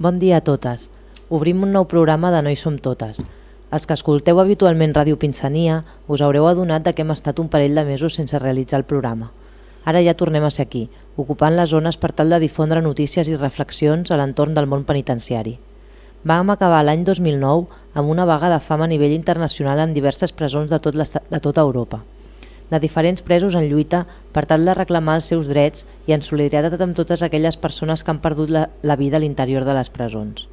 Bon dia a totes. Obrim un nou programa de No hi som totes. Els que escolteu habitualment Ràdio Pinsania us haureu adonat de que hem estat un parell de mesos sense realitzar el programa. Ara ja tornem a ser aquí, ocupant les zones per tal de difondre notícies i reflexions a l'entorn del món penitenciari. Vam acabar l'any 2009 amb una vaga de fama a nivell internacional en diverses presons de, tot de tota Europa de diferents presos en lluita per tal de reclamar els seus drets i en solidaritat amb totes aquelles persones que han perdut la, la vida a l'interior de les presons.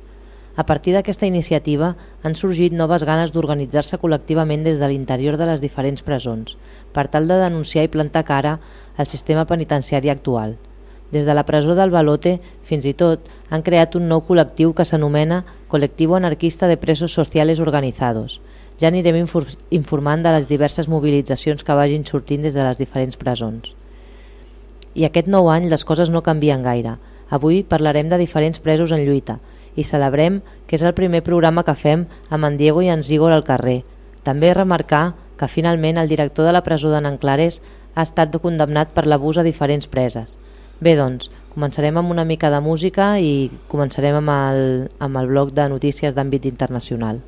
A partir d'aquesta iniciativa han sorgit noves ganes d'organitzar-se col·lectivament des de l'interior de les diferents presons, per tal de denunciar i plantar cara al sistema penitenciari actual. Des de la presó del Balote, fins i tot, han creat un nou col·lectiu que s'anomena Col·lectiu Anarquista de Presos Sociales Organizados. Ja anirem informant de les diverses mobilitzacions que vagin sortint des de les diferents presons. I aquest nou any les coses no canvien gaire. Avui parlarem de diferents presos en lluita, i celebrem que és el primer programa que fem amb en Diego i en Zígor al carrer. També remarcar que finalment el director de la presó de Nanclares ha estat condemnat per l'abús a diferents preses. Bé, doncs, començarem amb una mica de música i començarem amb el, amb el bloc de notícies d'àmbit internacional.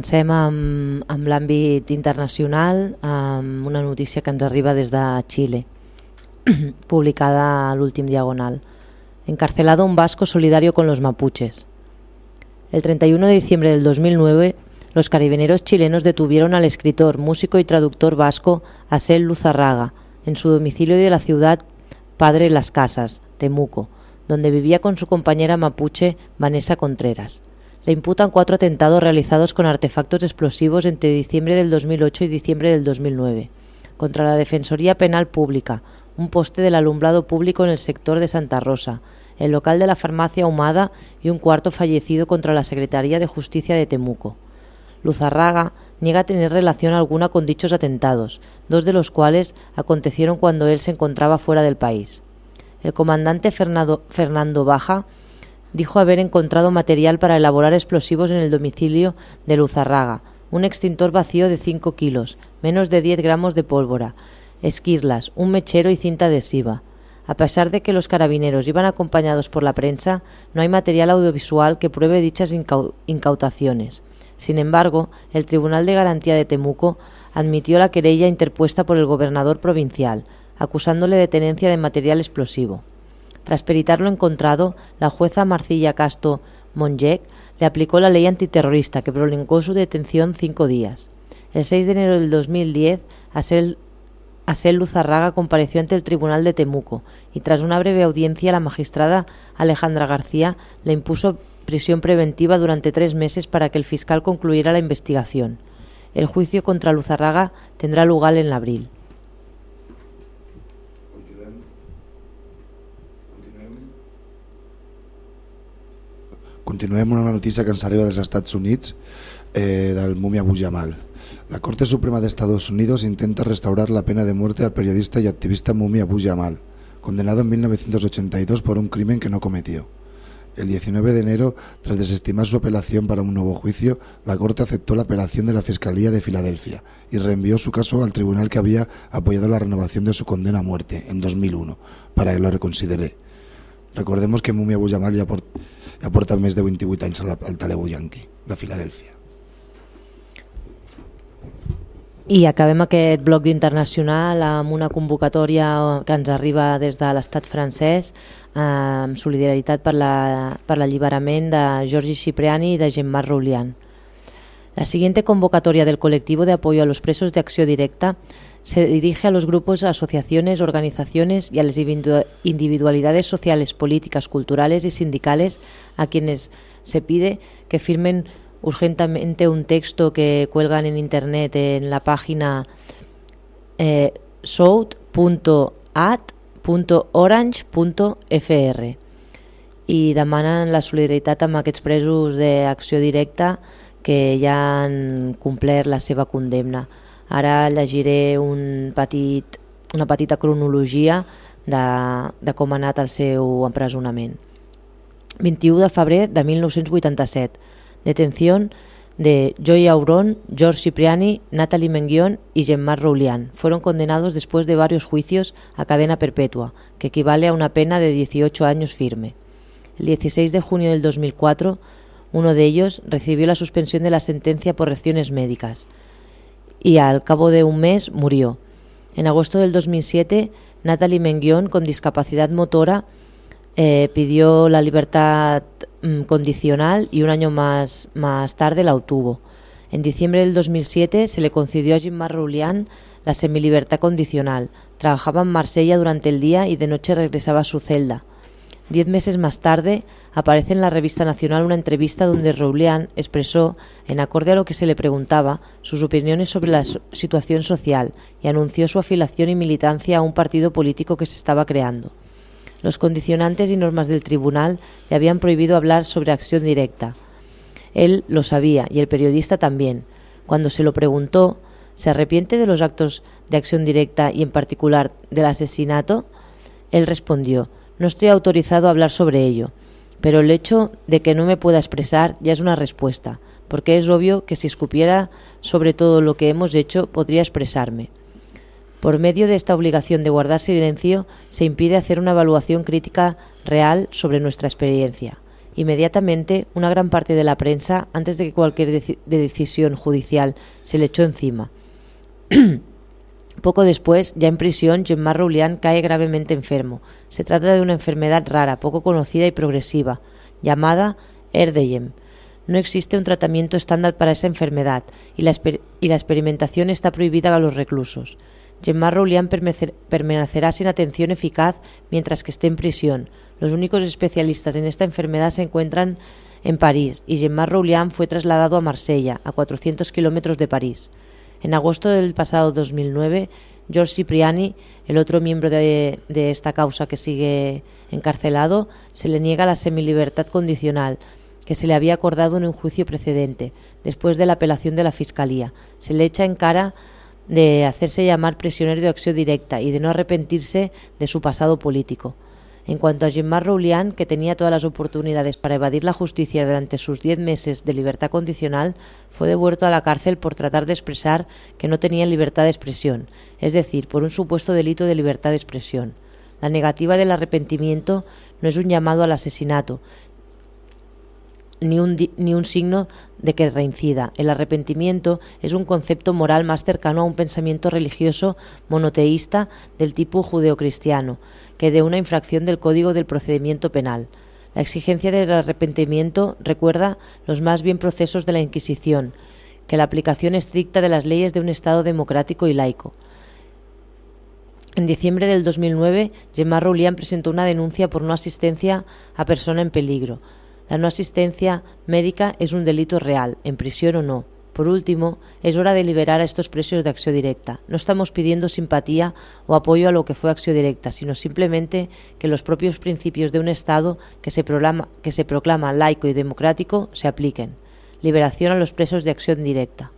Comencem amb, amb internacional, una notícia que ens arriba des de Xile, publicada a l'últim diagonal. Encarcelado un vasco solidario con los mapuches. El 31 de diciembre del 2009, los carabineros chilenos detuvieron al escritor, músico y traductor vasco Asel Luzarraga en su domicilio de la ciudad padre las casas, Temuco, donde vivía con su compañera mapuche Vanessa Contreras. Le imputan cuatro atentados realizados con artefactos explosivos entre diciembre del 2008 y diciembre del 2009 contra la Defensoría Penal Pública, un poste del alumbrado público en el sector de Santa Rosa, el local de la farmacia Humada y un cuarto fallecido contra la Secretaría de Justicia de Temuco. Luzarraga niega tener relación alguna con dichos atentados, dos de los cuales acontecieron cuando él se encontraba fuera del país. El comandante Fernando, Fernando Baja dijo haber encontrado material para elaborar explosivos en el domicilio de Luzarraga, un extintor vacío de 5 kilos, menos de 10 gramos de pólvora, esquirlas, un mechero y cinta adhesiva. A pesar de que los carabineros iban acompañados por la prensa, no hay material audiovisual que pruebe dichas incautaciones. Sin embargo, el Tribunal de Garantía de Temuco admitió la querella interpuesta por el gobernador provincial, acusándole de tenencia de material explosivo. Tras peritar lo encontrado, la jueza Marcilla Casto Monjec le aplicó la ley antiterrorista que prolongó su detención cinco días. El 6 de enero del 2010, Asel Asel Luzarraga compareció ante el Tribunal de Temuco y tras una breve audiencia la magistrada Alejandra García le impuso prisión preventiva durante tres meses para que el fiscal concluyera la investigación. El juicio contra Luzarraga tendrá lugar en abril. Continuem amb una notícia que ens arriba dels Estats Units eh, del Mumia Abu Jamal. La Corte Suprema de Estados Unidos intenta restaurar la pena de muerte al periodista y activista Mumi Abu Jamal, condenado en 1982 por un crimen que no cometió. El 19 de enero, tras desestimar su apelación para un nuevo juicio, la Corte aceptó la apelación de la Fiscalía de Filadelfia y reenvió su caso al tribunal que había apoyado la renovación de su condena a muerte en 2001 para que lo reconsidere. Recordemos que Mumi Abu Jamal ya, port, ja porta més de 28 anys al, al Talebo Yankee de Filadèlfia. I acabem aquest bloc internacional amb una convocatòria que ens arriba des de l'estat francès amb solidaritat per l'alliberament de Giorgi Cipriani y de Jean-Marc Roulian. La siguiente convocatoria del colectivo de apoyo a los presos de Directa se dirige a los grupos, asociaciones, organizaciones y a las individualidades sociales, políticas, culturales y sindicales a quienes se pide que firmen urgentemente un texto que cuelgan en internet en la página eh, sout.at.orange.fr i demanen la solidaritat amb aquests presos d'acció directa que ja han complert la seva condemna. Ara llegiré un petit, una petita cronologia de, de com ha anat el seu empresonament. 21 de febrer de 1987 detención de Joy Auron, George Cipriani, Natalie Menguion y Jean-Marc Roulian. Fueron condenados después de varios juicios a cadena perpetua, que equivale a una pena de 18 años firme. El 16 de junio del 2004, uno de ellos recibió la suspensión de la sentencia por reacciones médicas y al cabo de un mes murió. En agosto del 2007, Natalie Menguion, con discapacidad motora, eh, pidió la libertad Mm, condicional y un año más, más tarde la obtuvo. En diciembre del 2007 se le concedió a Jim Roulian la semilibertad condicional. Trabajaba en Marsella durante el día y de noche regresaba a su celda. Diez meses más tarde aparece en la revista nacional una entrevista donde Roulian expresó, en acorde a lo que se le preguntaba, sus opiniones sobre la situación social y anunció su afiliación y militancia a un partido político que se estaba creando. Los condicionantes y normas del tribunal le habían prohibido hablar sobre acción directa. Él lo sabía y el periodista también. Cuando se lo preguntó, ¿se arrepiente de los actos de acción directa y en particular del asesinato? Él respondió, no estoy autorizado a hablar sobre ello, pero el hecho de que no me pueda expresar ya es una respuesta, porque es obvio que si escupiera sobre todo lo que hemos hecho podría expresarme. Por medio de esta obligación de guardar silencio, se impide hacer una evaluación crítica real sobre nuestra experiencia. Inmediatamente, una gran parte de la prensa, antes de que cualquier decisión judicial, se le echó encima. Poco después, ya en prisión, Jean-Marc Roulian cae gravemente enfermo. Se trata de una enfermedad rara, poco conocida y progresiva, llamada Erdeyem. No existe un tratamiento estándar para esa enfermedad y la, y la experimentación está prohibida a los reclusos. Gemma Roulian permanecerá sin atención eficaz mientras que esté en prisión. Los únicos especialistas en esta enfermedad se encuentran en París y Gemma Roulian fue trasladado a Marsella, a 400 kilómetros de París. En agosto del pasado 2009, George Cipriani, el otro miembro de, esta causa que sigue encarcelado, se le niega la semilibertad condicional que se le había acordado en un juicio precedente, después de la apelación de la Fiscalía. Se le echa en cara de hacerse llamar prisionero de acción directa y de no arrepentirse de su pasado político. En cuanto a Jean-Marc Roulian, que tenía todas las oportunidades para evadir la justicia durante sus diez meses de libertad condicional, fue devuelto a la cárcel por tratar de expresar que no tenía libertad de expresión, es decir, por un supuesto delito de libertad de expresión. La negativa del arrepentimiento no es un llamado al asesinato, ni un, ni un signo de que reincida. El arrepentimiento es un concepto moral más cercano a un pensamiento religioso monoteísta del tipo judeocristiano que de una infracción del Código del Procedimiento Penal. La exigencia del arrepentimiento recuerda los más bien procesos de la Inquisición, que la aplicación estricta de las leyes de un Estado democrático y laico. En diciembre del 2009, Gemma Roulian presentó una denuncia por no asistencia a persona en peligro. La no asistencia médica es un delito real, en prisión o no. Por último, es hora de liberar a estos presos de acción directa. No estamos pidiendo simpatía o apoyo a lo que fue acción directa, sino simplemente que los propios principios de un Estado que se, proclama, que se proclama laico y democrático se apliquen. Liberación a los presos de acción directa.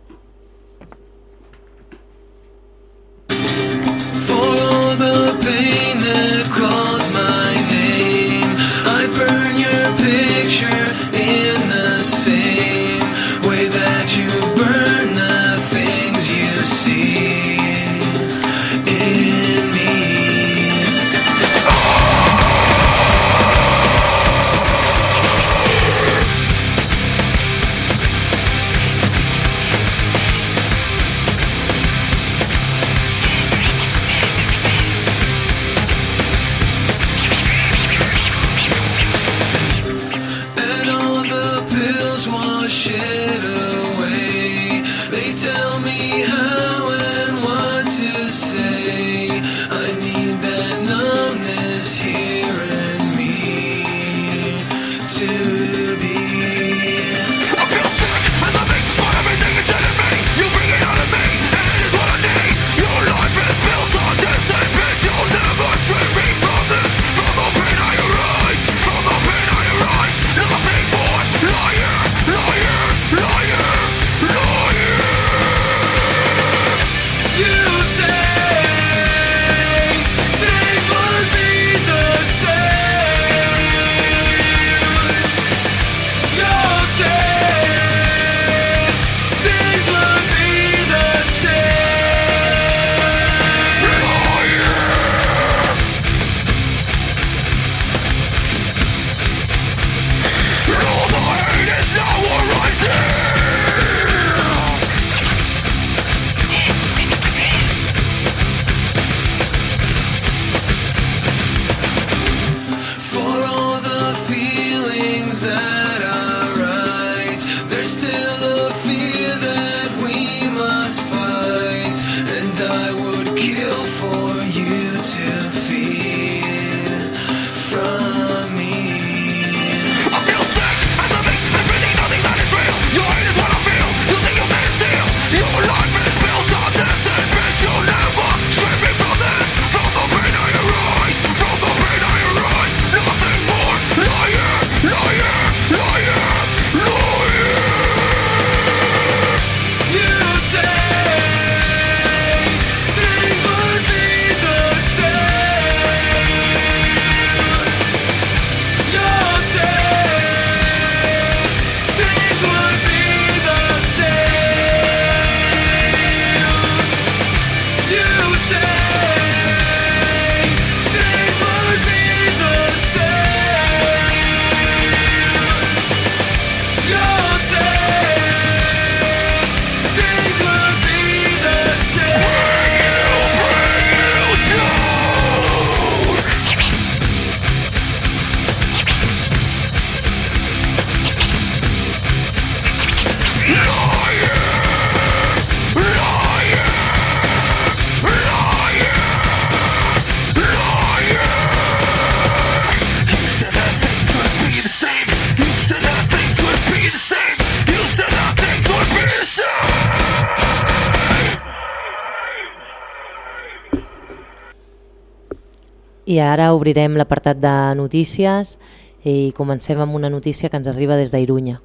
I ara obrirem l'apartat de notícies i comencem una notícia que ens arriba des d'Irunya.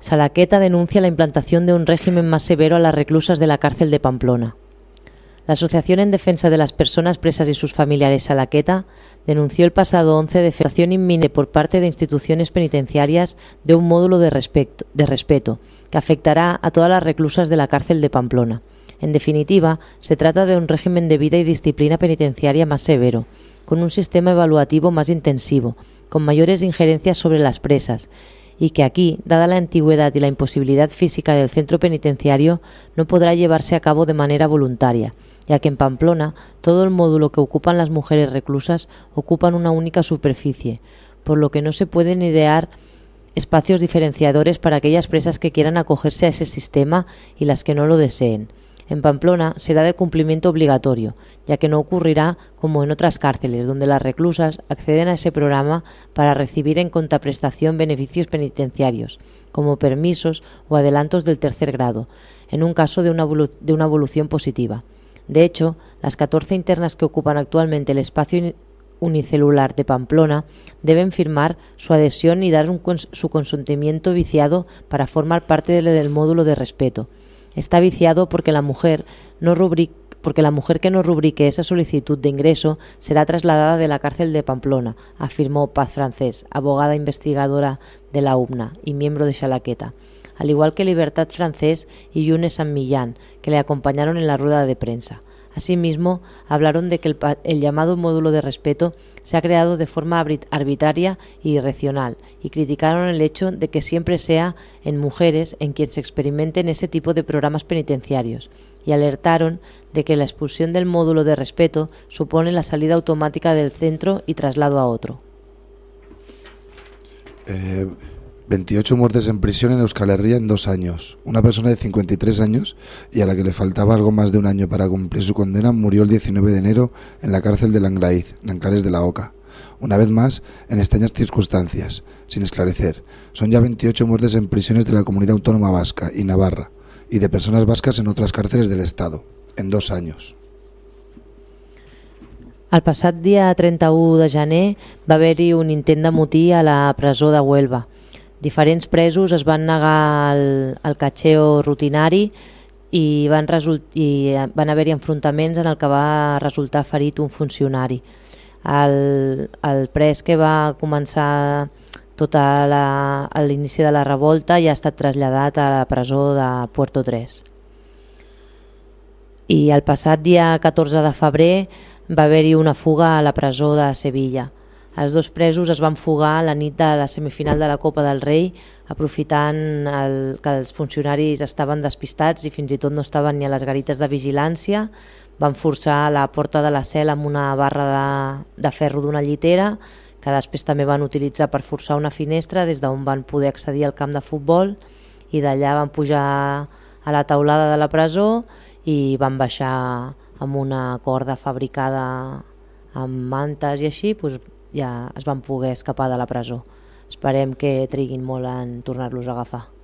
Salaqueta denuncia la implantación de un régimen más severo a las reclusas de la cárcel de Pamplona. La Asociación en Defensa de las Personas Presas y sus Familiares Salaqueta denunció el pasado 11 de febrero inminente por parte de instituciones penitenciarias de un módulo de respeto que afectará a todas las reclusas de la cárcel de Pamplona. En definitiva, se trata de un régimen de vida y disciplina penitenciaria más severo, con un sistema evaluativo más intensivo, con mayores injerencias sobre las presas, y que aquí, dada la antigüedad y la imposibilidad física del centro penitenciario, no podrá llevarse a cabo de manera voluntaria, ya que en Pamplona todo el módulo que ocupan las mujeres reclusas ocupan una única superficie, por lo que no se pueden idear espacios diferenciadores para aquellas presas que quieran acogerse a ese sistema y las que no lo deseen. En Pamplona será de cumplimiento obligatorio, ya que no ocurrirá como en otras cárceles, donde las reclusas acceden a ese programa para recibir en contraprestación beneficios penitenciarios, como permisos o adelantos del tercer grado, en un caso de una, evolución positiva. De hecho, las 14 internas que ocupan actualmente el espacio unicelular de Pamplona deben firmar su adhesión y dar un su consentimiento viciado para formar parte del módulo de respeto está viciado porque la mujer que no rubrique esa solicitud de ingreso será trasladada de la cárcel de Pamplona, afirmó Paz Francés, abogada investigadora de la UMNA y miembro de Xalaqueta, al igual que Libertad Francés y Yunes San Millán, que le acompañaron en la rueda de prensa. Asimismo, hablaron de que el, llamado módulo de respeto se ha creado de forma arbitraria y irracional y criticaron el hecho de que siempre sea en mujeres en quien se experimenten ese tipo de programas penitenciarios y alertaron de que la expulsión del módulo de respeto supone la salida automática del centro y traslado a otro. Eh, 28 muertes en prisión en Euskal Herria en dos años. Una persona de 53 años y a la que le faltaba algo más de un año para cumplir su condena murió el 19 de enero en la cárcel de Langraiz, Nanclares de la Oca. Una vez más, en extrañas circunstancias, sin esclarecer. Son ya 28 muertes en prisiones de la comunidad autónoma vasca y Navarra y de personas vascas en otras cárceles del Estado, en dos años. El passat dia 31 de gener va haver-hi un intent de a la presó de Huelva. Diferents presos es van negar al, al catxeo rutinari i van, i van haver-hi enfrontaments en el que va resultar ferit un funcionari. El, el pres que va començar tot l'inici de la revolta ja ha estat traslladat a la presó de Puerto 3. I el passat dia 14 de febrer va haver-hi una fuga a la presó de Sevilla. Els dos presos es van fugar la nit de la semifinal de la Copa del Rei aprofitant el, que els funcionaris estaven despistats i fins i tot no estaven ni a les garites de vigilància. Van forçar la porta de la cel amb una barra de, de ferro d'una llitera que després també van utilitzar per forçar una finestra des d'on van poder accedir al camp de futbol. I d'allà van pujar a la taulada de la presó i van baixar amb una corda fabricada amb mantes i així doncs, ja es van poder escapar de la presó. Esperem que triguin molt en tornar-los a agafar.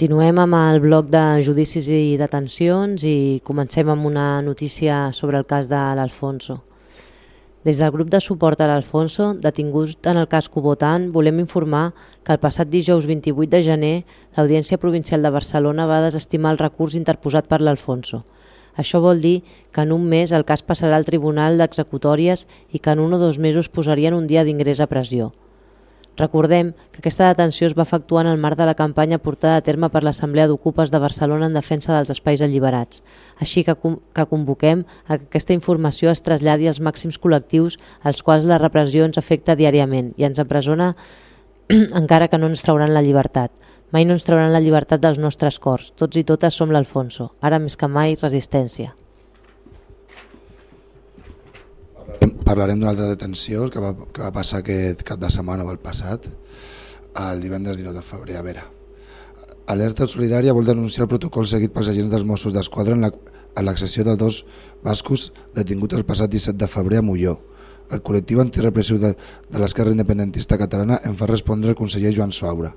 Continuem amb el bloc de judicis i detencions i comencem amb una notícia sobre el cas de l'Alfonso. Des del grup de suport a l'Alfonso, detingut en el cas Cubotan, volem informar que el passat dijous 28 de gener l'Audiència Provincial de Barcelona va desestimar el recurs interposat per l'Alfonso. Això vol dir que en un mes el cas passarà al Tribunal d'Executòries i que en un o dos mesos posarien un dia d'ingrés a pressió. Recordem que aquesta detenció es va efectuar en el marc de la campanya portada a terme per l'Assemblea d'Ocupes de Barcelona en defensa dels espais alliberats. Així que, que convoquem a que aquesta informació es traslladi als màxims col·lectius als quals la repressió ens afecta diàriament i ens empresona encara que no ens trauran la llibertat. Mai no ens trauran la llibertat dels nostres cors. Tots i totes som l'Alfonso. Ara més que mai, resistència. Parlarem d'una altra detenció que va, que va passar aquest cap de setmana o el passat, el divendres 19 de febrer, a veure. Alerta Solidària vol denunciar el protocol seguit pels agents dels Mossos d'Esquadra en l'accessió la, de dos bascos detinguts el passat 17 de febrer a Molló. El col·lectiu antirepressiu de, de l'esquerra independentista catalana en fa respondre el conseller Joan Suaura.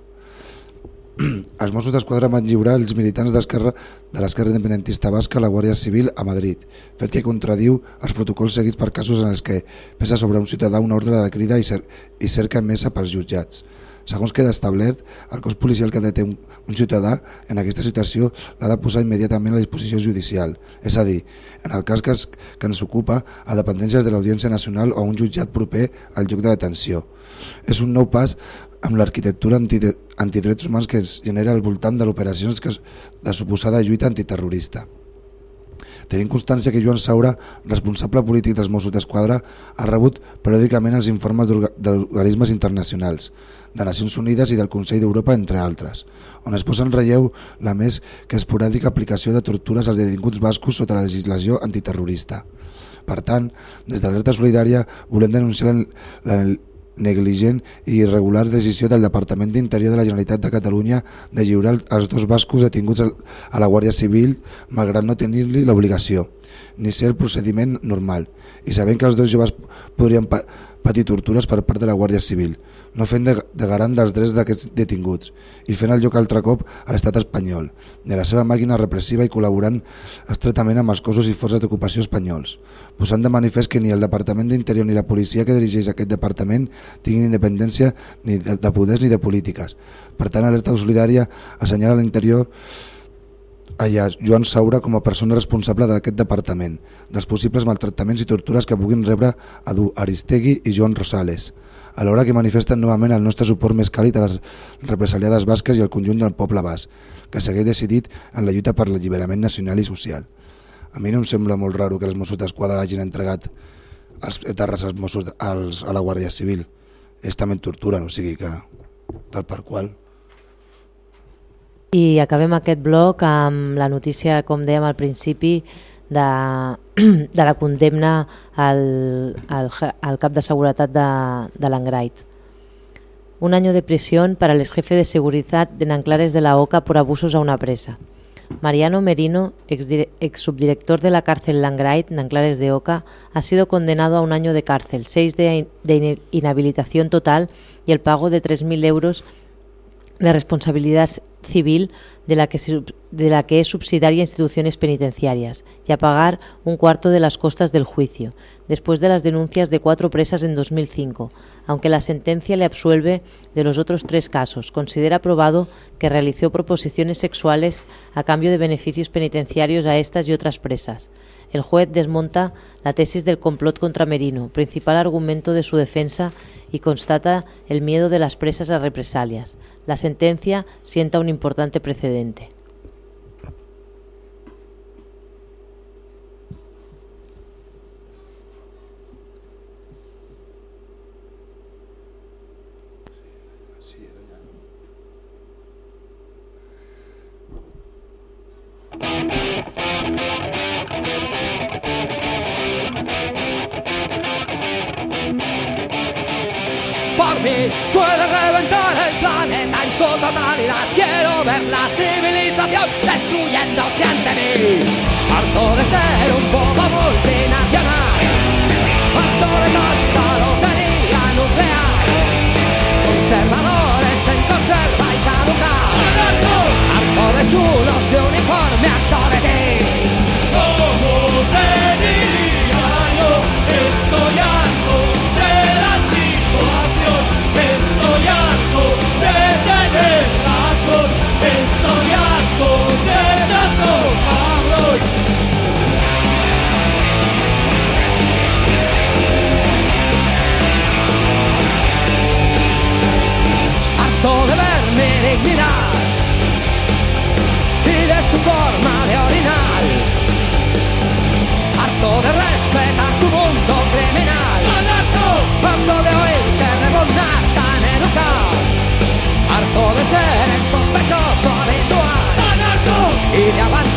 els Mossos d'Esquadra van lliurar els militants d'esquerra de l'esquerra independentista basca a la Guàrdia Civil a Madrid, fet que contradiu els protocols seguits per casos en els que pesa sobre un ciutadà una ordre de crida i, cer i cerca emesa pels jutjats. Segons queda establert, el cos policial que deté un, un ciutadà en aquesta situació l'ha de posar immediatament a disposició judicial, és a dir, en el cas que, es, que ens ocupa a dependències de l'Audiència Nacional o a un jutjat proper al lloc de detenció. És un nou pas amb l'arquitectura antidrets humans que es genera al voltant de l'operacions de suposada lluita antiterrorista. Tenim constància que Joan Saura, responsable polític dels Mossos d'Esquadra, ha rebut periòdicament els informes d'organismes internacionals, de Nacions Unides i del Consell d'Europa, entre altres, on es posa en relleu la més que esporàdica aplicació de tortures als detinguts bascos sota la legislació antiterrorista. Per tant, des de l'Alerta Solidària volem denunciar la negligent i irregular decisió del Departament d'Interior de la Generalitat de Catalunya de lliurar els dos bascos detinguts a la Guàrdia Civil malgrat no tenir-li l'obligació ni ser el procediment normal. I sabent que els dos joves podrien patir tortures per part de la Guàrdia Civil, no fent de, de garant dels drets d'aquests detinguts i fent el lloc altre cop a l'estat espanyol, de la seva màquina repressiva i col·laborant estretament amb els cossos i forces d'ocupació espanyols, posant de manifest que ni el Departament d'Interior ni la policia que dirigeix aquest departament tinguin independència ni de, de poders ni de polítiques. Per tant, Alerta Solidària assenyala l'interior allà Joan Saura com a persona responsable d'aquest departament, dels possibles maltractaments i tortures que puguin rebre Adu Aristegui i Joan Rosales, alhora que manifesten novament el nostre suport més càlid a les represaliades basques i al conjunt del poble basc, que segueix decidit en la lluita per l'alliberament nacional i social. A mi no em sembla molt raro que els Mossos d'Esquadra hagin entregat els etarres als Mossos als, a la Guàrdia Civil. És també tortura, no o sigui que tal per qual. I acabem aquest bloc amb la notícia, com dèiem al principi, de, de la condemna al, al, al cap de seguretat de, de. Un año de prisión para el ex jefe de seguridad de Nanclares de la Oca por abusos a una presa. Mariano Merino, ex, ex subdirector de la cárcel Langrait, Nanclares de Oca, ha sido condenado a un año de cárcel, seis de, de inhabilitación total y el pago de 3.000 euros de responsabilidad civil de la, que de la que es subsidiaria instituciones penitenciarias y a pagar un cuarto de las costas del juicio, después de las denuncias de cuatro presas en 2005, aunque la sentencia le absuelve de los otros tres casos. Considera probado que realizó proposiciones sexuales a cambio de beneficios penitenciarios a estas y otras presas. El juez desmonta la tesis del complot contra Merino, principal argumento de su defensa, y constata el miedo de las presas a represalias. La sentencia sienta un importante precedente. Reventar el planeta en su totalidad. Quiero ver la civilización destruyéndose ante mí. Harto de ser un poco multinacional, harto de tanta lotería nuclear, conservadores en conserva y caducar, harto de chulos de uniforme, harto de harto de ser el sospechoso habitual, y de aguantar,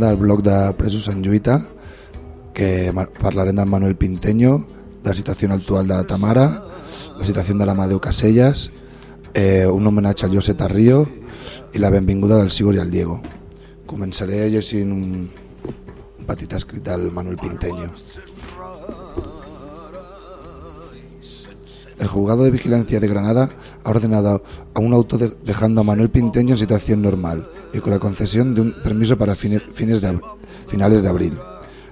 ara el bloc de presos en lluita, que parlarem del Manuel Pinteño, de la situació actual de Tamara, la situació de l'Amadeu Casellas, eh, un homenatge al José Tarrío i la benvinguda del Sigor i el Diego. Començaré llegint un, un petit escrit del Manuel Pinteño. El juzgado de vigilancia de Granada ha ordenado a un auto de- dejando a Manuel Pinteño en situación normal y con la concesión de un permiso para fine- fines de finales de abril.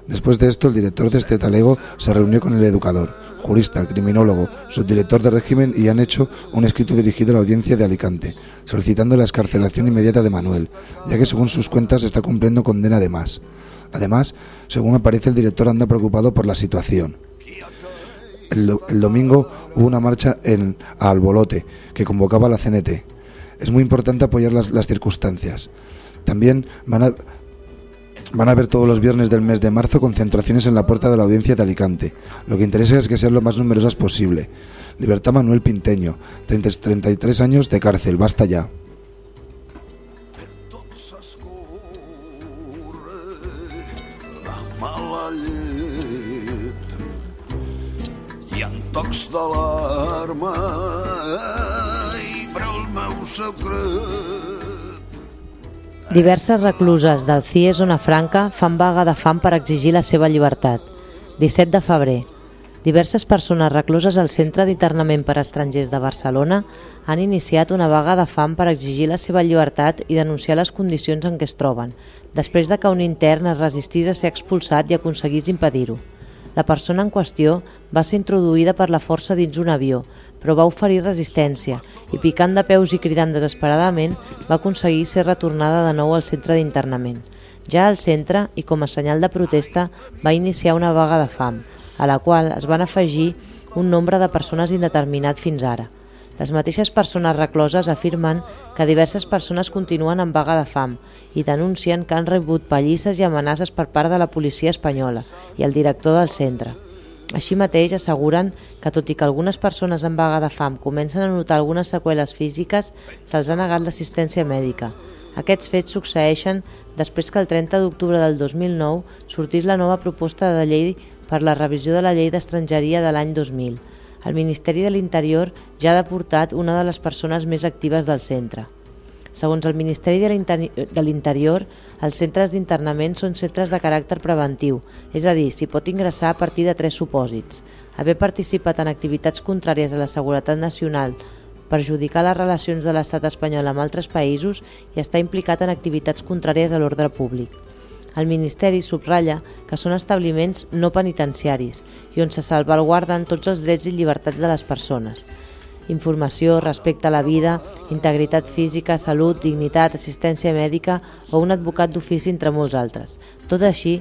Después de esto, el director de este talego se reunió con el educador, jurista, criminólogo, subdirector de régimen y han hecho un escrito dirigido a la audiencia de Alicante, solicitando la escarcelación inmediata de Manuel, ya que según sus cuentas está cumpliendo condena de más. Además, según aparece, el director anda preocupado por la situación. El, do- el domingo hubo una marcha en a Albolote que convocaba la CNT es muy importante apoyar las, las circunstancias. También van a, Van a haber todos los viernes del mes de marzo concentraciones en la puerta de la audiencia de Alicante. Lo que interesa es que sean lo más numerosas posible. Libertad Manuel Pinteño, 30, 33 años de cárcel, basta ya. Diverses recluses del CIE Zona Franca fan vaga de fam per exigir la seva llibertat. 17 de febrer. Diverses persones recluses al Centre d'Internament per Estrangers de Barcelona han iniciat una vaga de fam per exigir la seva llibertat i denunciar les condicions en què es troben, després de que un intern es resistís a ser expulsat i aconseguís impedir-ho. La persona en qüestió va ser introduïda per la força dins un avió, però va oferir resistència i picant de peus i cridant desesperadament va aconseguir ser retornada de nou al centre d'internament. Ja al centre, i com a senyal de protesta, va iniciar una vaga de fam, a la qual es van afegir un nombre de persones indeterminat fins ara. Les mateixes persones recloses afirmen que diverses persones continuen en vaga de fam i denuncien que han rebut pallisses i amenaces per part de la policia espanyola i el director del centre. Així mateix asseguren que tot i que algunes persones en vaga de fam comencen a notar algunes seqüeles físiques, se'ls ha negat l'assistència mèdica. Aquests fets succeeixen després que el 30 d'octubre del 2009 sortís la nova proposta de llei per la revisió de la llei d'estrangeria de l'any 2000. El Ministeri de l'Interior ja ha deportat una de les persones més actives del centre. Segons el Ministeri de l'Interior, els centres d'internament són centres de caràcter preventiu, és a dir, s'hi pot ingressar a partir de tres supòsits. Haver participat en activitats contràries a la seguretat nacional, perjudicar les relacions de l'estat espanyol amb altres països i estar implicat en activitats contràries a l'ordre públic. El Ministeri subratlla que són establiments no penitenciaris i on se salvaguarden tots els drets i llibertats de les persones. Informació, respecte a la vida, integritat física, salut, dignitat, assistència mèdica o un advocat d'ofici entre molts altres. Tot així,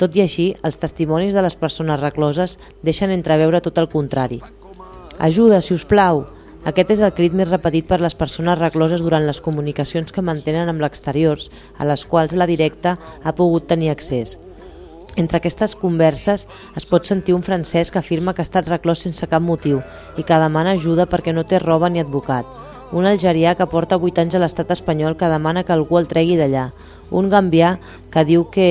tot i així, els testimonis de les persones recloses deixen entreveure tot el contrari. Ajuda, si us plau! Aquest és el crit més repetit per les persones recloses durant les comunicacions que mantenen amb l'exteriors, a les quals la directa ha pogut tenir accés. Entre aquestes converses es pot sentir un francès que afirma que ha estat reclòs sense cap motiu i que demana ajuda perquè no té roba ni advocat. Un algerià que porta 8 anys a l'estat espanyol que demana que algú el tregui d'allà. Un gambià que diu que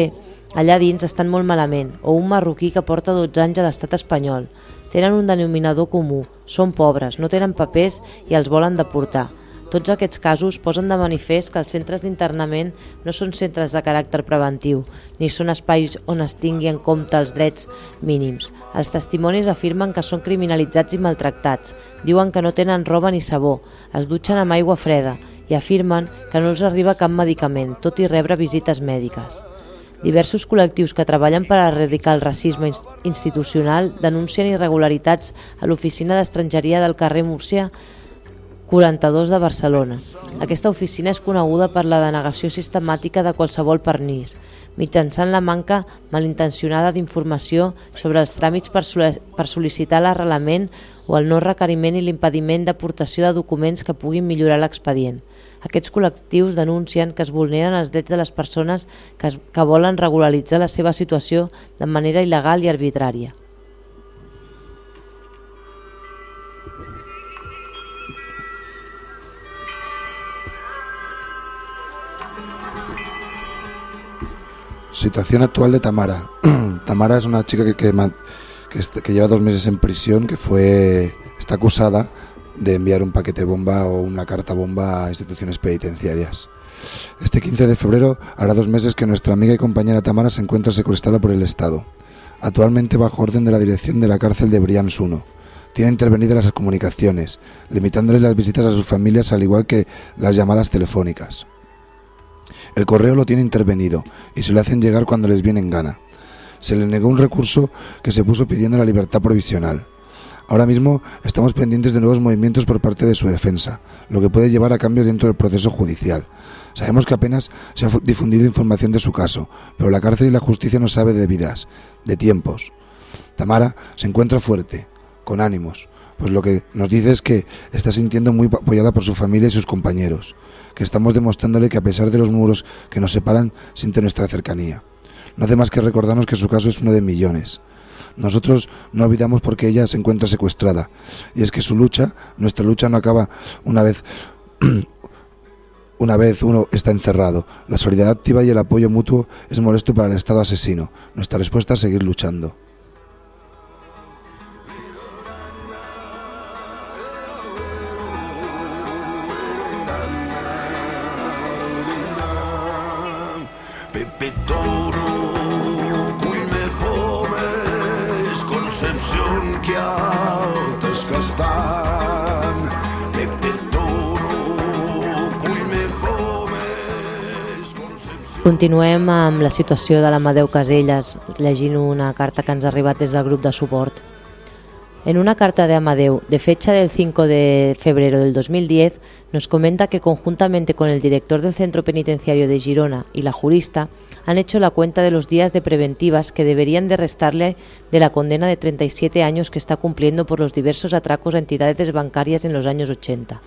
allà dins estan molt malament. O un marroquí que porta 12 anys a l'estat espanyol. Tenen un denominador comú. Són pobres, no tenen papers i els volen deportar. Tots aquests casos posen de manifest que els centres d'internament no són centres de caràcter preventiu, ni són espais on es tingui en compte els drets mínims. Els testimonis afirmen que són criminalitzats i maltractats, diuen que no tenen roba ni sabó, es dutxen amb aigua freda i afirmen que no els arriba cap medicament, tot i rebre visites mèdiques. Diversos col·lectius que treballen per erradicar el racisme institucional denuncien irregularitats a l'oficina d'estrangeria del carrer Múrcia 42 de Barcelona. Aquesta oficina és coneguda per la denegació sistemàtica de qualsevol permís, mitjançant la manca malintencionada d'informació sobre els tràmits per, per sol·licitar l'arrelament o el no requeriment i l'impediment d'aportació de documents que puguin millorar l'expedient. Aquests col·lectius denuncien que es vulneren els drets de les persones que, es, que volen regularitzar la seva situació de manera il·legal i arbitrària. Situación actual de Tamara. Tamara es una chica que, lleva dos meses en prisión, que fue está acusada de enviar un paquete bomba o una carta bomba a instituciones penitenciarias. Este 15 de febrero hará dos meses que nuestra amiga y compañera Tamara se encuentra secuestrada por el Estado, actualmente bajo orden de la dirección de la cárcel de Brians 1. Tiene intervenidas las comunicaciones, limitándole las visitas a sus familias al igual que las llamadas telefónicas. El correo lo tiene intervenido y se lo hacen llegar cuando les viene en gana. Se le negó un recurso que se puso pidiendo la libertad provisional. Ahora mismo estamos pendientes de nuevos movimientos por parte de su defensa, lo que puede llevar a cambios dentro del proceso judicial. Sabemos que apenas se ha difundido información de su caso, pero la cárcel y la justicia no sabe de vidas, de tiempos. Tamara se encuentra fuerte, con ánimos, pues lo que nos dice es que está sintiendo muy apoyada por su familia y sus compañeros, que estamos demostrándole que a pesar de los muros que nos separan, siente nuestra cercanía. No hace más que recordarnos que su caso es uno de millones. Nosotros no olvidamos porque ella se encuentra secuestrada, y es que su lucha, nuestra lucha no acaba una vez una vez uno está encerrado. La solidaridad activa y el apoyo mutuo es molesto para el Estado asesino. Nuestra respuesta es seguir luchando. Continuem la situació de l'Amadeu Caselles, llegint una carta que ens ha arribat des del grup de suport. En una carta de Amadeu, de fecha del 5 de febrero del 2010, nos comenta que conjuntamente con el director del Centro Penitenciario de Girona y la jurista han hecho la cuenta de los días de preventivas que deberían de restarle de la condena de 37 años que está cumpliendo por los diversos atracos a entidades bancarias en los años 80.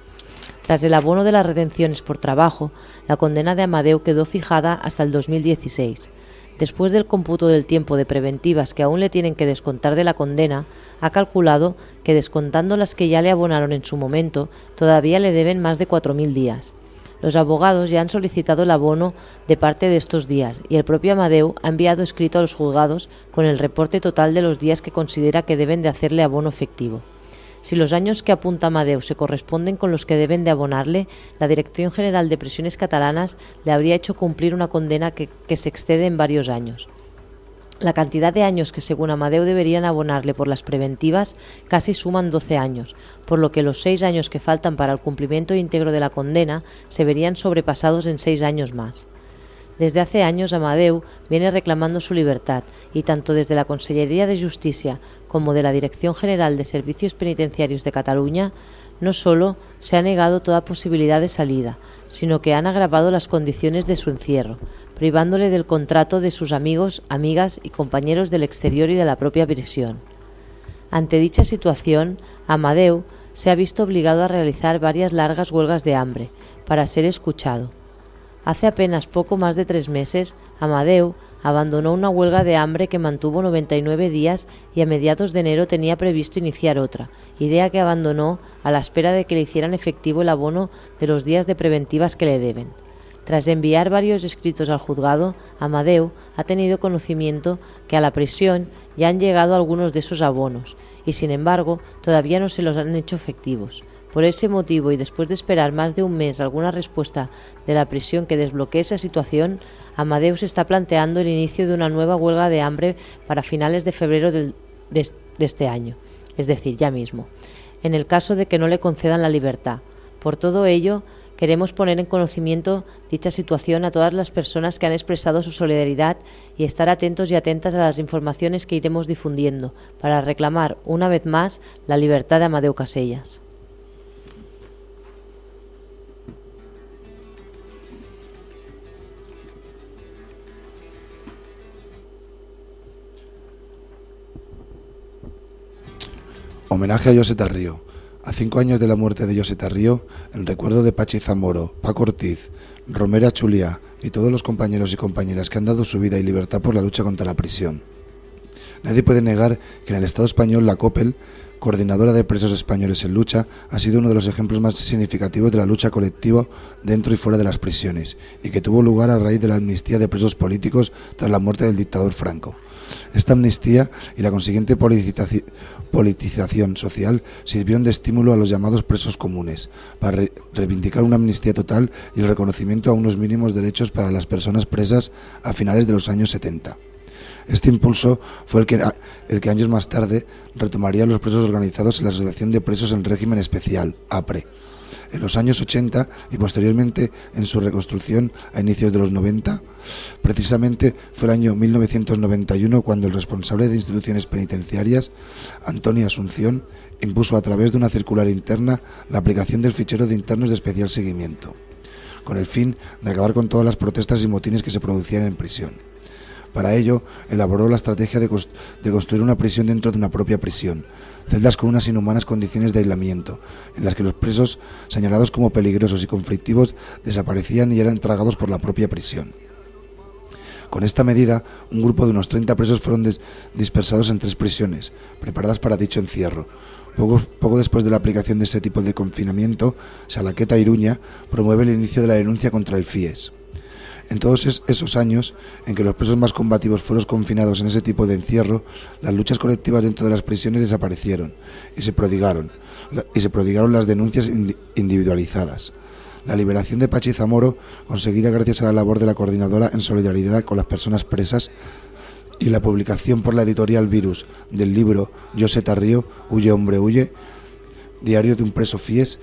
Tras el abono de las retenciones por trabajo, la condena de Amadeu quedó fijada hasta el 2016. Después del cómputo del tiempo de preventivas que aún le tienen que descontar de la condena, ha calculado que descontando las que ya le abonaron en su momento, todavía le deben más de 4.000 días. Los abogados ya han solicitado el abono de parte de estos días y el propio Amadeu ha enviado escrito a los juzgados con el reporte total de los días que considera que deben de hacerle abono efectivo. Si los años que apunta Amadeu se corresponden con los que deben de abonarle, la Dirección General de Prisiones Catalanas le habría hecho cumplir una condena que, que se excede en varios años. La cantidad de años que según Amadeu deberían abonarle por las preventivas casi suman 12 años, por lo que los seis años que faltan para el cumplimiento íntegro de la condena se verían sobrepasados en seis años más. Desde hace años Amadeu viene reclamando su libertad y tanto desde la Consellería de Justicia como de la Dirección General de Servicios Penitenciarios de Cataluña no solo se ha negado toda posibilidad de salida, sino que han agravado las condiciones de su encierro, privándole del contrato de sus amigos, amigas y compañeros del exterior y de la propia prisión. Ante dicha situación, Amadeu se ha visto obligado a realizar varias largas huelgas de hambre para ser escuchado. Hace apenas poco más de tres meses, Amadeu abandonó una huelga de hambre que mantuvo 99 días y a mediados de enero tenía previsto iniciar otra, idea que abandonó a la espera de que le hicieran efectivo el abono de los días de preventivas que le deben. Tras enviar varios escritos al juzgado, Amadeu ha tenido conocimiento que a la prisión ya han llegado algunos de esos abonos y sin embargo todavía no se los han hecho efectivos. Por ese motivo y después de esperar más de un mes alguna respuesta de la prisión que desbloquee esa situación, Amadeu se está planteando el inicio de una nueva huelga de hambre para finales de febrero de, este año, es decir, ya mismo, en el caso de que no le concedan la libertad. Por todo ello, Queremos poner en conocimiento dicha situación a todas las personas que han expresado su solidaridad y estar atentos y atentas a las informaciones que iremos difundiendo para reclamar una vez más la libertad de Amadeu Casellas. Homenaje a José Tarrío. A cinco años de la muerte de José Tarrío, en recuerdo de Pachi Zamoro, Paco Ortiz, Romera Chulia y todos los compañeros y compañeras que han dado su vida y libertad por la lucha contra la prisión. Nadie puede negar que en el Estado español la COPEL, coordinadora de presos españoles en lucha, ha sido uno de los ejemplos más significativos de la lucha colectiva dentro y fuera de las prisiones, y que tuvo lugar a raíz de la amnistía de presos políticos tras la muerte del dictador Franco. Esta amnistía y la consiguiente politización social sirvieron de estímulo a los llamados presos comunes, para re reivindicar una amnistía total y el reconocimiento a unos mínimos derechos para las personas presas a finales de los años 70. Este impulso fue el que, el que años más tarde retomaría los presos organizados en la Asociación de Presos en Régimen Especial, APRE, en los años 80 y posteriormente en su reconstrucción a inicios de los 90. Precisamente fue el año 1991 cuando el responsable de instituciones penitenciarias, Antonio Asunción, impuso a través de una circular interna la aplicación del fichero de internos de especial seguimiento, con el fin de acabar con todas las protestas y motines que se producían en prisión. Para ello, elaboró la estrategia de, construir una prisión dentro de una propia prisión, celdas con unas inhumanas condiciones de aislamiento, en las que los presos, señalados como peligrosos y conflictivos, desaparecían y eran tragados por la propia prisión. Con esta medida, un grupo de unos 30 presos fueron dispersados en tres prisiones, preparadas para dicho encierro. Poco, poco, después de la aplicación de ese tipo de confinamiento, Salaqueta Iruña promueve el inicio de la denuncia contra el FIES. En todos esos años en que los presos más combativos fueron confinados en ese tipo de encierro, las luchas colectivas dentro de las prisiones desaparecieron y se prodigaron, y se prodigaron las denuncias individualizadas. La liberación de Pachi Zamoro, conseguida gracias a la labor de la coordinadora en solidaridad con las personas presas, y la publicación por la editorial Virus del libro José Tarrío, Huye hombre huye, diario de un preso FIES,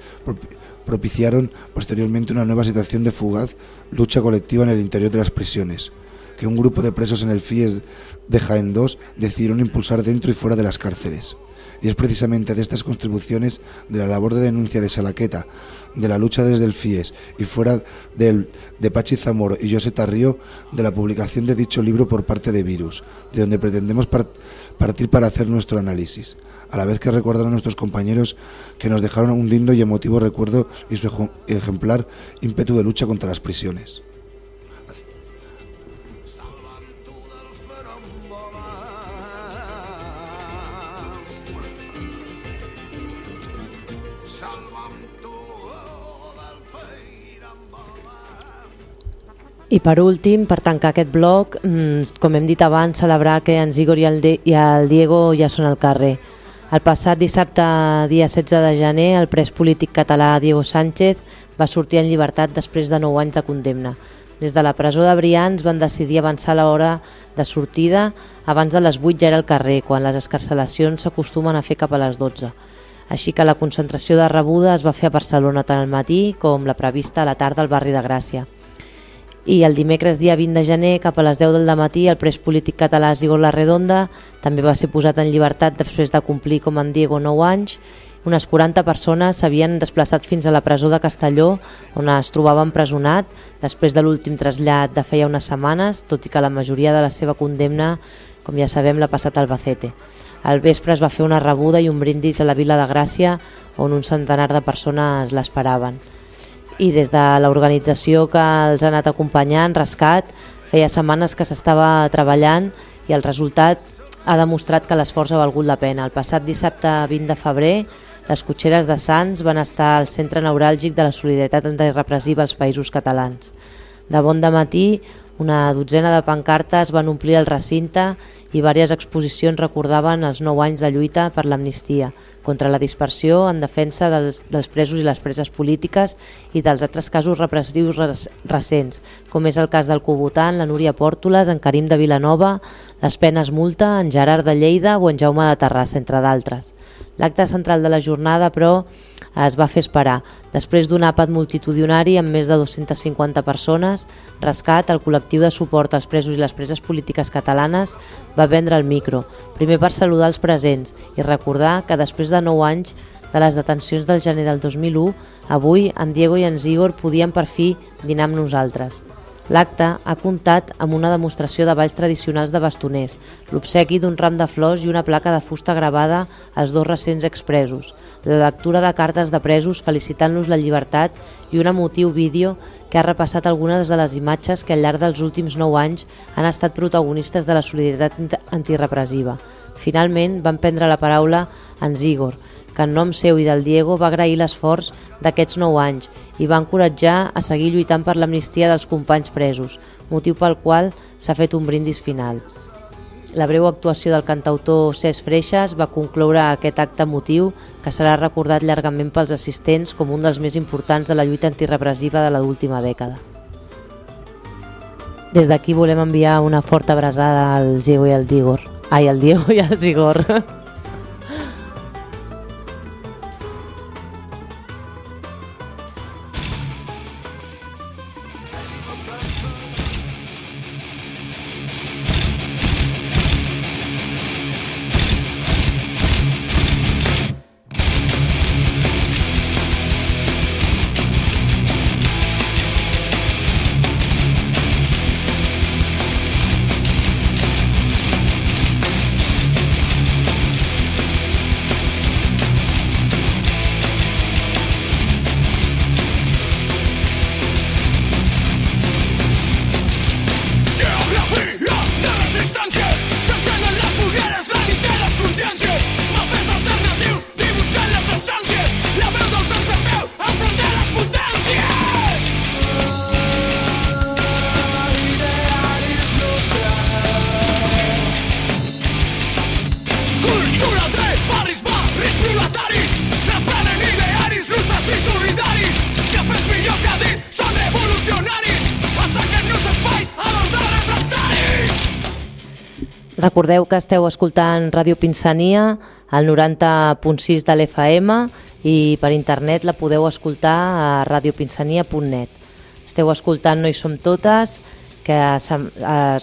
propiciaron posteriormente una nueva situación de fugaz lucha colectiva en el interior de las prisiones, que un grupo de presos en el FIES de Jaén II decidieron impulsar dentro y fuera de las cárceles. Y es precisamente de estas contribuciones de la labor de denuncia de Salaqueta, de la lucha desde el FIES y fuera del, de Pachi Zamoro y José Tarrío, de la publicación de dicho libro por parte de Virus, de donde pretendemos partir para hacer nuestro análisis, a la vez que recordar a nuestros compañeros que nos dejaron un lindo y emotivo recuerdo y su ejemplar ímpetu de lucha contra las prisiones. I per últim, per tancar aquest bloc, mm, com hem dit abans, celebrar que en Zigor i el, Diego ja són al carrer. El passat dissabte, dia 16 de gener, el pres polític català Diego Sánchez va sortir en llibertat després de 9 anys de condemna. Des de la presó de Brians van decidir avançar l'hora de sortida abans de les 8 ja era al carrer, quan les escarcelacions s'acostumen a fer cap a les 12. Així que la concentració de rebuda es va fer a Barcelona tant al matí com la prevista a la tarda al barri de Gràcia i el dimecres dia 20 de gener cap a les 10 del matí el pres polític català Zigor La Redonda també va ser posat en llibertat després de complir com en Diego 9 anys. Unes 40 persones s'havien desplaçat fins a la presó de Castelló, on es trobava empresonat. Després de l'últim trasllat de feia unes setmanes, tot i que la majoria de la seva condemna, com ja sabem, l'ha passat al Bacete. Al vespre es va fer una rebuda i un brindis a la Vila de Gràcia, on un centenar de persones l'esperaven i des de l'organització que els ha anat acompanyant, Rescat, feia setmanes que s'estava treballant i el resultat ha demostrat que l'esforç ha valgut la pena. El passat dissabte 20 de febrer, les cotxeres de Sants van estar al centre neuràlgic de la solidaritat antirepressiva als països catalans. De bon de matí, una dotzena de pancartes van omplir el recinte i diverses exposicions recordaven els nou anys de lluita per l'amnistia, contra la dispersió en defensa dels, dels presos i les preses polítiques i dels altres casos repressius recents, com és el cas del Cubotant, la Núria Pòrtoles, en Carim de Vilanova, les penes multa, en Gerard de Lleida o en Jaume de Terrassa, entre d'altres. L'acte central de la jornada, però, es va fer esperar. Després d'un àpat multitudinari amb més de 250 persones, Rescat, el col·lectiu de suport als presos i les preses polítiques catalanes, va vendre el micro, primer per saludar els presents i recordar que després de 9 anys de les detencions del gener del 2001, avui en Diego i en Zigor podien per fi dinar amb nosaltres. L'acte ha comptat amb una demostració de balls tradicionals de bastoners, l'obsequi d'un ram de flors i una placa de fusta gravada als dos recents expresos, la lectura de cartes de presos felicitant-los la llibertat i un emotiu vídeo que ha repassat algunes de les imatges que al llarg dels últims nou anys han estat protagonistes de la solidaritat antirepressiva. Finalment van prendre la paraula en Zigor, que en nom seu i del Diego va agrair l'esforç d'aquests nou anys i va encoratjar a seguir lluitant per l'amnistia dels companys presos, motiu pel qual s'ha fet un brindis final. La breu actuació del cantautor Cesc Freixas va concloure aquest acte motiu que serà recordat llargament pels assistents com un dels més importants de la lluita antirepressiva de l'última dècada. Des d'aquí volem enviar una forta abraçada al Diego i al Digor. Ai, al Diego i al Zigor. Recordeu que esteu escoltant Ràdio Pinsania al 90.6 de l'FM i per internet la podeu escoltar a radiopinsania.net. Esteu escoltant No hi som totes, que es,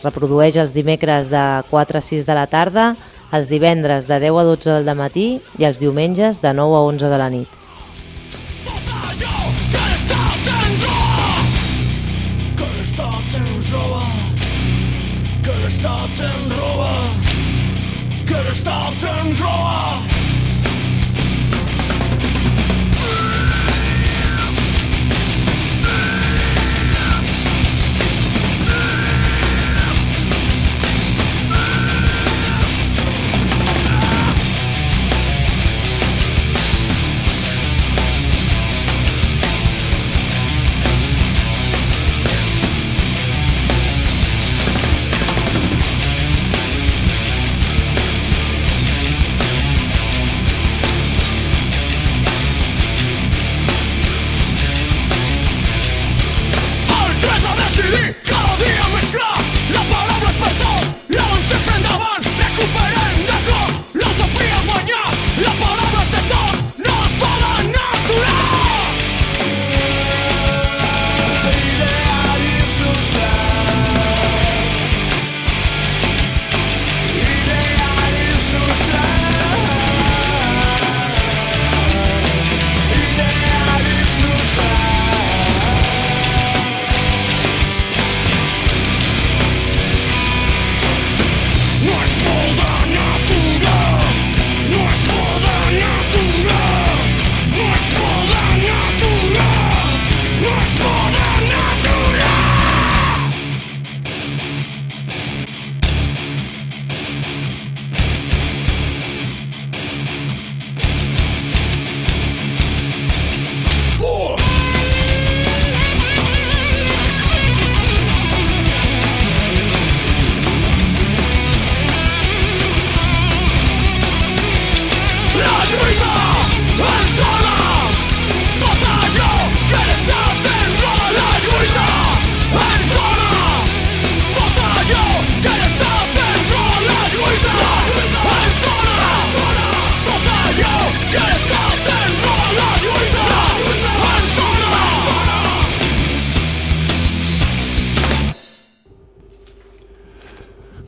reprodueix els dimecres de 4 a 6 de la tarda, els divendres de 10 a 12 del matí i els diumenges de 9 a 11 de la nit.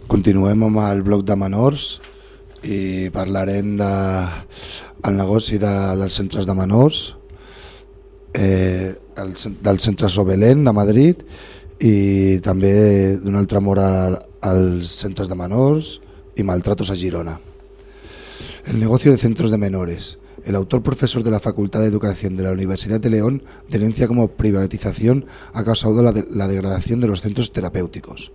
Continuem amb el bloc de menors i parlarem de, el negoci de, dels centres de menors, eh, el, del centre Sobelén de Madrid i també d'un altre amor a- als centres de menors y maltratos a Girona. El negocio de centros de menores. El autor profesor de la Facultad de Educación de la Universidad de León denuncia como privatización ha causado de- la degradación de los centros terapéuticos.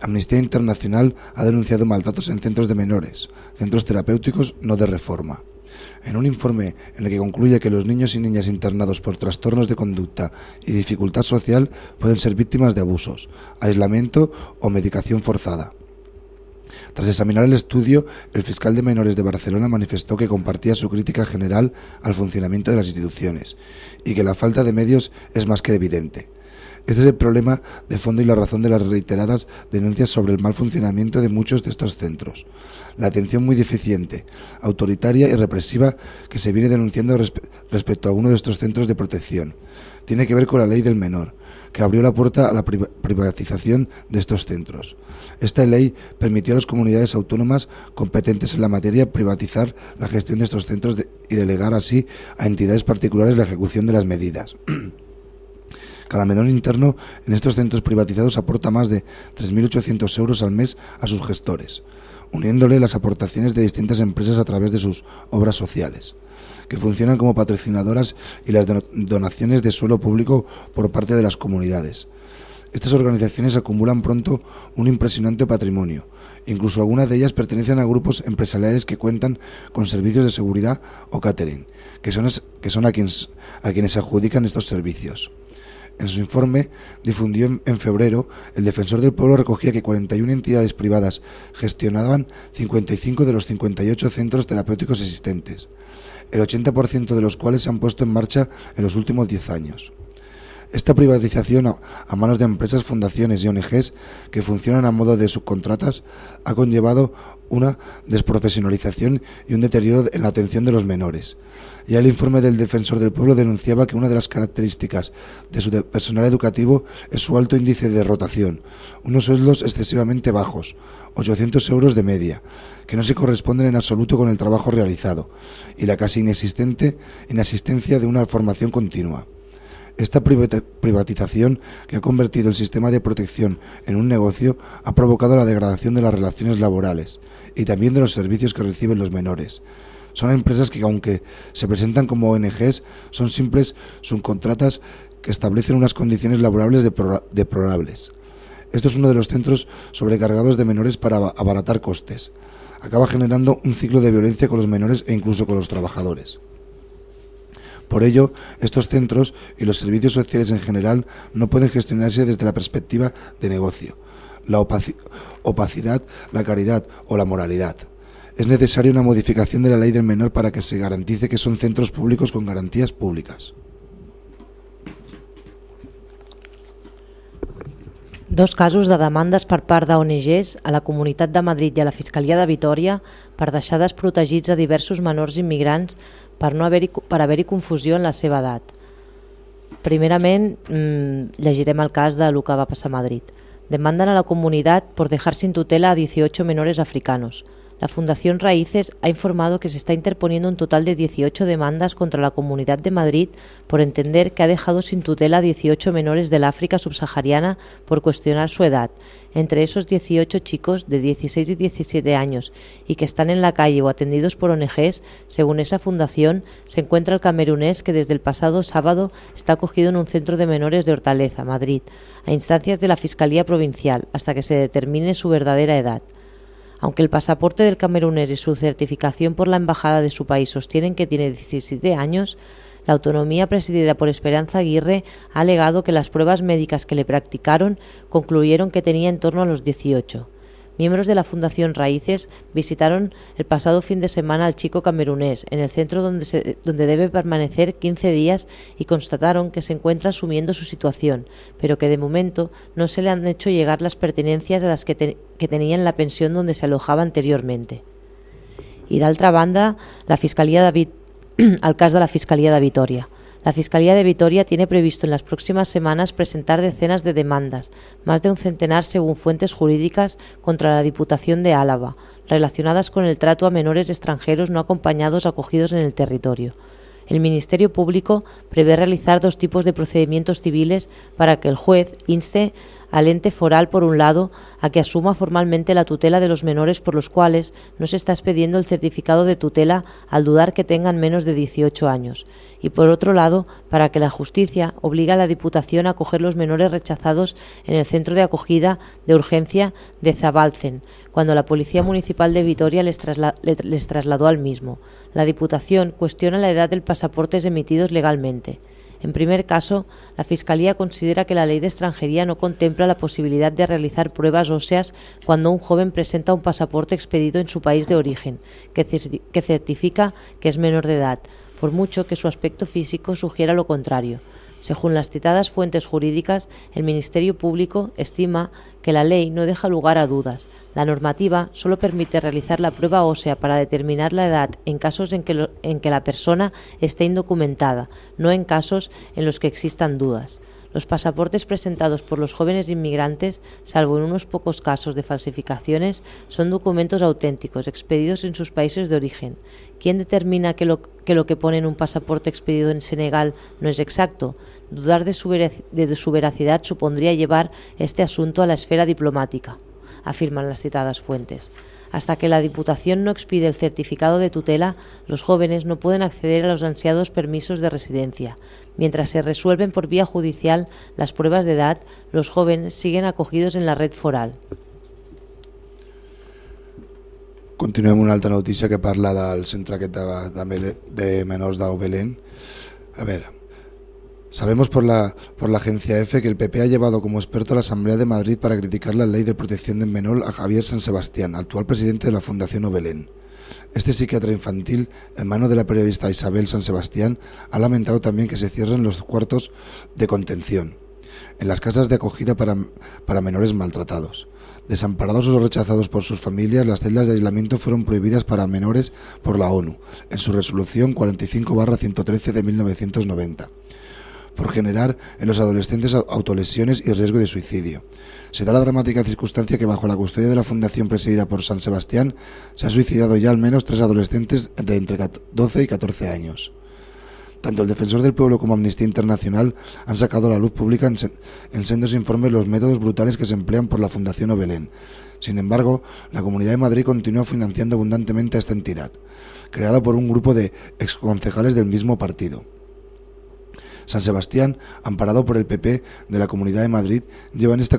Amnistía Internacional ha denunciado maltratos en centros de menores, centros terapéuticos no de reforma. En un informe en el que concluye que los niños y niñas internados por trastornos de conducta y dificultad social pueden ser víctimas de abusos, aislamiento o medicación forzada. Tras examinar el estudio, el fiscal de menores de Barcelona manifestó que compartía su crítica general al funcionamiento de las instituciones y que la falta de medios es más que evidente. Este es el problema de fondo y la razón de las reiteradas denuncias sobre el mal funcionamiento de muchos de estos centros. La atención muy deficiente, autoritaria y represiva que se viene denunciando respe- respecto a uno de estos centros de protección. Tiene que ver con la ley del menor, que abrió la puerta a la priva- privatización de estos centros. Esta ley permitió a las comunidades autónomas competentes en la materia privatizar la gestión de estos centros y delegar así a entidades particulares la ejecución de las medidas. Cada menor interno en estos centros privatizados aporta más de 3.800 euros al mes a sus gestores, uniéndole las aportaciones de distintas empresas a través de sus obras sociales, que funcionan como patrocinadoras y las donaciones de suelo público por parte de las comunidades. Estas organizaciones acumulan pronto un impresionante patrimonio. Incluso algunas de ellas pertenecen a grupos empresariales que cuentan con servicios de seguridad o catering, que son, a, a quienes se adjudican estos servicios. En su informe, difundió en, febrero, el defensor del pueblo recogía que 41 entidades privadas gestionaban 55 de los 58 centros terapéuticos existentes, el 80% de los cuales se han puesto en marcha en los últimos 10 años. Esta privatización a manos de empresas, fundaciones y ONGs que funcionan a modo de subcontratas ha conllevado una desprofesionalización y un deterioro en la atención de los menores. Ya el informe del Defensor del Pueblo denunciaba que una de las características de su personal educativo es su alto índice de rotación, unos sueldos excesivamente bajos, 800 euros de media, que no se corresponden en absoluto con el trabajo realizado, y la casi inexistente inexistencia de una formación continua. Esta privatización, que ha convertido el sistema de protección en un negocio, ha provocado la degradación de las relaciones laborales y también de los servicios que reciben los menores. Son empresas que, aunque se presentan como ONGs, son simples subcontratas que establecen unas condiciones laborables deplora- deplorables. Esto es uno de los centros sobrecargados de menores para aba- abaratar costes. Acaba generando un ciclo de violencia con los menores e incluso con los trabajadores. Por ello, estos centros y los servicios sociales en general no pueden gestionarse desde la perspectiva de negocio, la opaci- opacidad, la caridad o la moralidad. Es necesaria una modificación de la ley del menor para que se garantice que son centros públicos con garantías públicas. Dos casos de demandes per part d'ONGs a la Comunitat de Madrid i a la Fiscalia de Vitoria per deixar desprotegits a diversos menors immigrants per, no haver-hi per haver-hi confusió en la seva edat. Primerament, mmm, llegirem el cas de lo que va passar a Madrid. Demandan a la comunidad por dejar sin tutela a 18 menores africanos. La Fundación Raíces ha informado que se está interponiendo un total de 18 demandas contra la Comunidad de Madrid por entender que ha dejado sin tutela a 18 menores del África subsahariana por cuestionar su edad. Entre esos 18 chicos de 16 y 17 años y que están en la calle o atendidos por ONGs, según esa fundación, se encuentra el camerunés que desde el pasado sábado está acogido en un centro de menores de Hortaleza, Madrid, a instancias de la Fiscalía Provincial, hasta que se determine su verdadera edad. Aunque el pasaporte del camerunés y su certificación por la embajada de su país sostienen que tiene 17 años, la autonomía presidida por Esperanza Aguirre ha alegado que las pruebas médicas que le practicaron concluyeron que tenía en torno a los 18. Miembros de la Fundación Raíces visitaron el pasado fin de semana al chico camerunés en el centro donde, donde debe permanecer 15 días y constataron que se encuentra asumiendo su situación, pero que de momento no se le han hecho llegar las pertenencias a las que, que tenía en la pensión donde se alojaba anteriormente. I d'altra banda, la Fiscalía de Vit al cas de la Fiscalía de Vitoria. La Fiscalía de Vitoria tiene previsto en las próximas semanas presentar decenas de demandas, más de un centenar según fuentes jurídicas, contra la Diputación de Álava, relacionadas con el trato a menores extranjeros no acompañados acogidos en el territorio. El Ministerio Público prevé realizar dos tipos de procedimientos civiles para que el juez inste al ente foral, por un lado, a que asuma formalmente la tutela de los menores por los cuales no se está expediendo el certificado de tutela al dudar que tengan menos de 18 años, y por otro lado, para que la justicia obligue a la Diputación a acoger los menores rechazados en el centro de acogida de urgencia de Zabalcen, cuando la Policía Municipal de Vitoria les, trasla- le- les trasladó al mismo. La Diputación cuestiona la edad de pasaportes emitidos legalmente. En primer caso, la Fiscalía considera que la ley de extranjería no contempla la posibilidad de realizar pruebas óseas cuando un joven presenta un pasaporte expedido en su país de origen, que cer- que certifica que es menor de edad, por mucho que su aspecto físico sugiera lo contrario. Según las citadas fuentes jurídicas, el Ministerio Público estima que la ley no deja lugar a dudas. La normativa solo permite realizar la prueba ósea para determinar la edad en casos en que, en que la persona esté indocumentada, no en casos en los que existan dudas. Los pasaportes presentados por los jóvenes inmigrantes, salvo en unos pocos casos de falsificaciones, son documentos auténticos expedidos en sus países de origen. ¿Quién determina que lo que, pone en un pasaporte expedido en Senegal no es exacto? Dudar de su, de su veracidad supondría llevar este asunto a la esfera diplomática, afirman las citadas fuentes. Hasta que la Diputación no expide el certificado de tutela, los jóvenes no pueden acceder a los ansiados permisos de residencia. Mientras se resuelven por vía judicial las pruebas de edad, los jóvenes siguen acogidos en la red foral. Continuem una altra notícia que parla del centre aquest de, de, de menors Belén. A ver, sabemos por la, por la agencia EFE que el PP ha llevado como experto a la Asamblea de Madrid para criticar la ley de protección del menor a Javier San Sebastián, actual presidente de la Fundación Obelén. Este psiquiatra infantil, hermano de la periodista Isabel San Sebastián, ha lamentado también que se cierren los cuartos de contención en las casas de acogida para, para menores maltratados. Desamparados o rechazados por sus familias, las celdas de aislamiento fueron prohibidas para menores por la ONU, en su resolución 45-113 de 1990 por generar en los adolescentes autolesiones y riesgo de suicidio. Se da la dramática circunstancia que bajo la custodia de la fundación presidida por San Sebastián se han suicidado ya al menos tres adolescentes de entre 12 y 14 años. Tanto el Defensor del Pueblo como Amnistía Internacional han sacado a la luz pública en, en sendos informes los métodos brutales que se emplean por la Fundación Obelén. Sin embargo, la Comunidad de Madrid continúa financiando abundantemente a esta entidad, creada por un grupo de exconcejales del mismo partido. San Sebastián, amparado por el PP de la Comunidad de Madrid, lleva en esta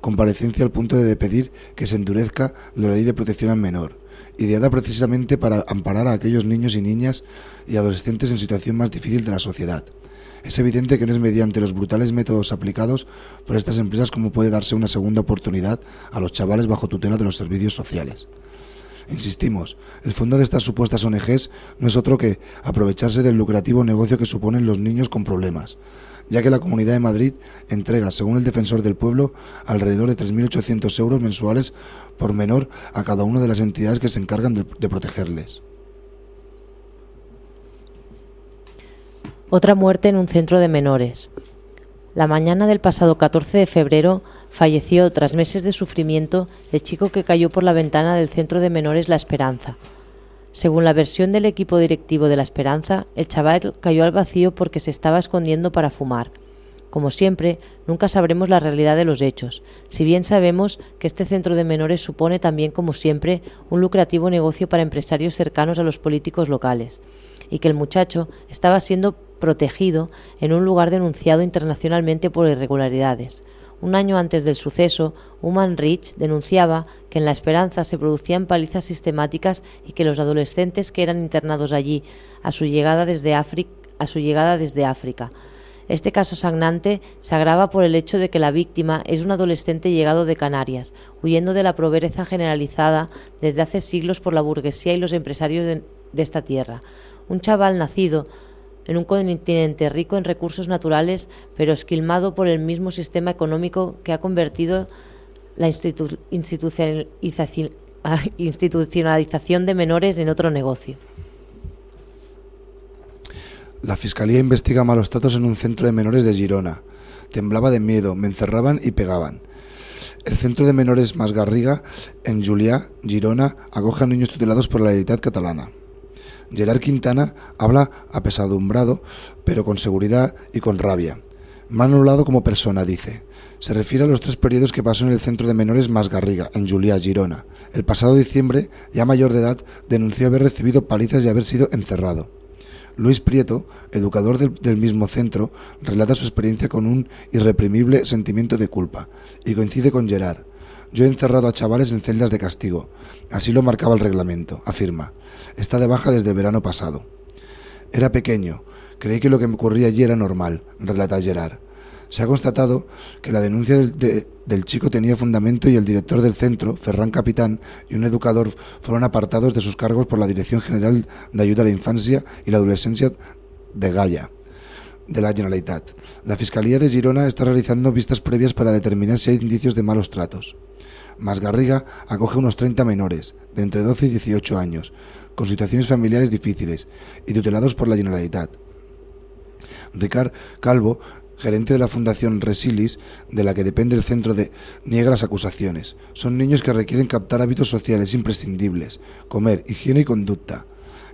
comparecencia al punto de pedir que se endurezca la ley de protección al menor, ideada precisamente para amparar a aquellos niños y niñas y adolescentes en situación más difícil de la sociedad. Es evidente que no es mediante los brutales métodos aplicados por estas empresas como puede darse una segunda oportunidad a los chavales bajo tutela de los servicios sociales. Insistimos, el fondo de estas supuestas ONGs no es otro que aprovecharse del lucrativo negocio que suponen los niños con problemas, ya que la Comunidad de Madrid entrega, según el defensor del pueblo, alrededor de 3.800 euros mensuales por menor a cada una de las entidades que se encargan de, de protegerles. Otra muerte en un centro de menores. La mañana del pasado 14 de febrero falleció, tras meses de sufrimiento, el chico que cayó por la ventana del centro de menores La Esperanza. Según la versión del equipo directivo de La Esperanza, el chaval cayó al vacío porque se estaba escondiendo para fumar. Como siempre, nunca sabremos la realidad de los hechos, si bien sabemos que este centro de menores supone también, como siempre, un lucrativo negocio para empresarios cercanos a los políticos locales, y que el muchacho estaba siendo protegido en un lugar denunciado internacionalmente por irregularidades. Un año antes del suceso, Human Rich denunciaba que en La Esperanza se producían palizas sistemáticas y que los adolescentes que eran internados allí a su llegada desde África. Este caso sagnante se agrava por el hecho de que la víctima es un adolescente llegado de Canarias, huyendo de la pobreza generalizada desde hace siglos por la burguesía y los empresarios de esta tierra. Un chaval nacido en un continente rico en recursos naturales, pero esquilmado por el mismo sistema económico que ha convertido la institucionalización de menores en otro negocio. La Fiscalía investiga malos tratos en un centro de menores de Girona. Temblaba de miedo, me encerraban y pegaban. El centro de menores Más Garriga, en Juliá, Girona, acoge a niños tutelados por la edad catalana. Gerard Quintana habla apesadumbrado, pero con seguridad y con rabia. Me anulado como persona, dice. Se refiere a los tres periodos que pasó en el centro de menores Más Garriga, en Juliá, Girona. El pasado diciembre, ya mayor de edad, denunció haber recibido palizas y haber sido encerrado. Luis Prieto, educador del, del, mismo centro, relata su experiencia con un irreprimible sentimiento de culpa y coincide con Gerard. Yo he encerrado a chavales en celdas de castigo. Así lo marcaba el reglamento, afirma. Está de baja desde el verano pasado. Era pequeño. Creí que lo que me ocurría allí era normal, relata Gerard. Se ha constatado que la denuncia del, de, del, chico tenía fundamento y el director del centro, Ferran Capitán, y un educador fueron apartados de sus cargos por la Dirección General de Ayuda a la Infancia y la Adolescencia de Gaia, de la Generalitat. La Fiscalía de Girona está realizando vistas previas para determinar si hay indicios de malos tratos. Masgarriga acoge unos 30 menores, de entre 12 y 18 años, con situaciones familiares difíciles y tutelados por la Generalitat. Ricard Calvo, gerente de la Fundación Resilis, de la que depende el centro de niega las acusaciones. Son niños que requieren captar hábitos sociales imprescindibles, comer, higiene y conducta.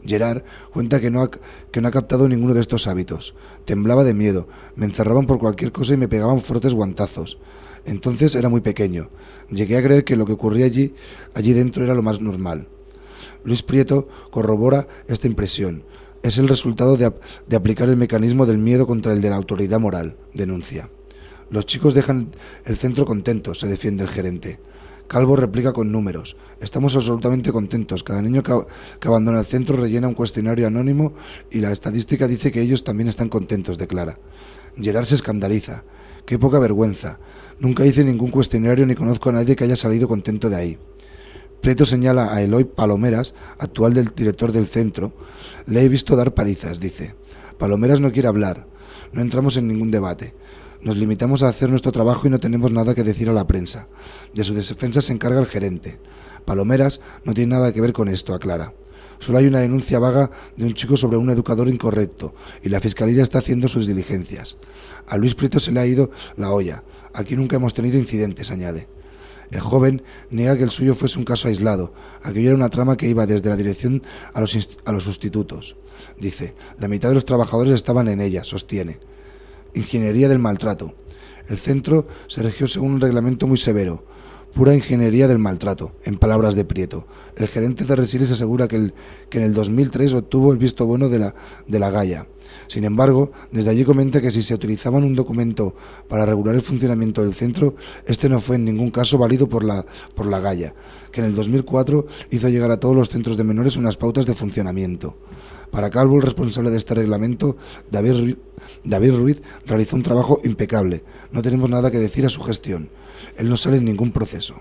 Gerard cuenta que no, ha, que no ha captado ninguno de estos hábitos. Temblaba de miedo, me encerraban por cualquier cosa y me pegaban fuertes guantazos. Entonces era muy pequeño. Llegué a creer que lo que ocurría allí, allí dentro era lo más normal. Luis Prieto corrobora esta impresión. Es el resultado de, aplicar el mecanismo del miedo contra el de la autoridad moral, denuncia. Los chicos dejan el centro contentos, se defiende el gerente. Calvo replica con números. Estamos absolutamente contentos. Cada niño que, que, abandona el centro rellena un cuestionario anónimo y la estadística dice que ellos también están contentos, declara. Gerard se escandaliza. Qué poca vergüenza. Nunca hice ningún cuestionario ni conozco a nadie que haya salido contento de ahí. Prieto señala a Eloy Palomeras, actual del director del centro. Le he visto dar palizas, dice. Palomeras no quiere hablar. No entramos en ningún debate. Nos limitamos a hacer nuestro trabajo y no tenemos nada que decir a la prensa. De su defensa se encarga el gerente. Palomeras no tiene nada que ver con esto, aclara. Solo hay una denuncia vaga de un chico sobre un educador incorrecto y la Fiscalía está haciendo sus diligencias. A Luis Prieto se le ha ido la olla. Aquí nunca hemos tenido incidentes, añade. El joven niega que el suyo fuese un caso aislado. Aquello era una trama que iba desde la dirección a los, a los sustitutos. Dice, la mitad de los trabajadores estaban en ella, sostiene. Ingeniería del maltrato. El centro se regió según un reglamento muy severo. Pura ingeniería del maltrato, en palabras de Prieto. El gerente de Resiles asegura que, el, que en el 2003 obtuvo el visto bueno de la, de la Gaia. Sin embargo, desde allí comenta que si se utilizaban un documento para regular el funcionamiento del centro, este no fue en ningún caso válido por la, por la Gaia, que en el 2004 hizo llegar a todos los centros de menores unas pautas de funcionamiento. Para Calvo, el responsable de este reglamento, David, David Ruiz, realizó un trabajo impecable. No tenemos nada que decir a su gestión. Él no sale en ningún proceso.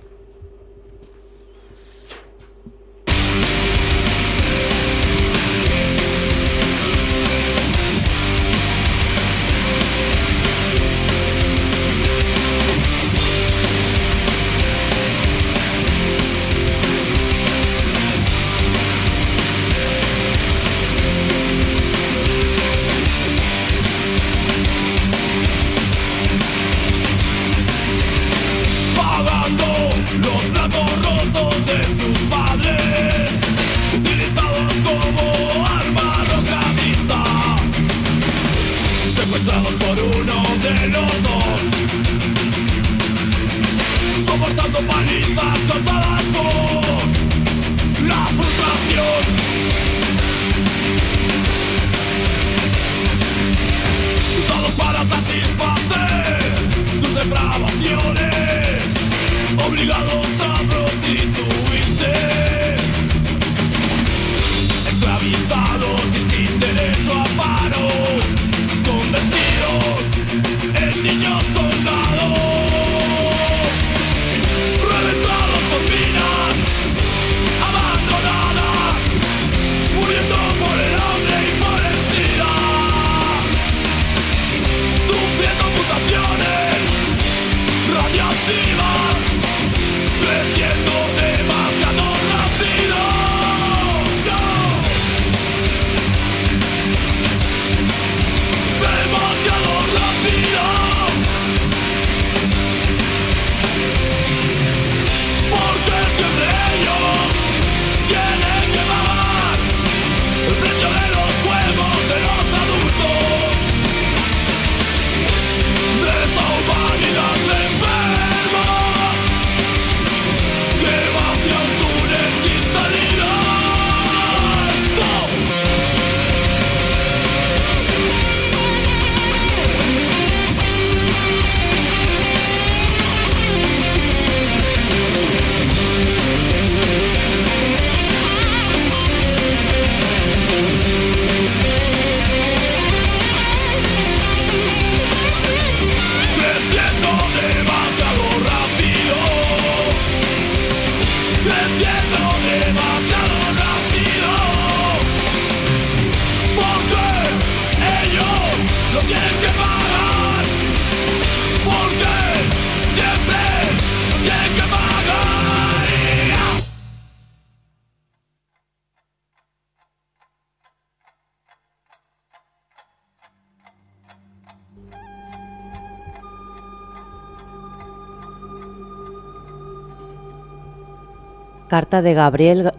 Carta de Gabriel Ga-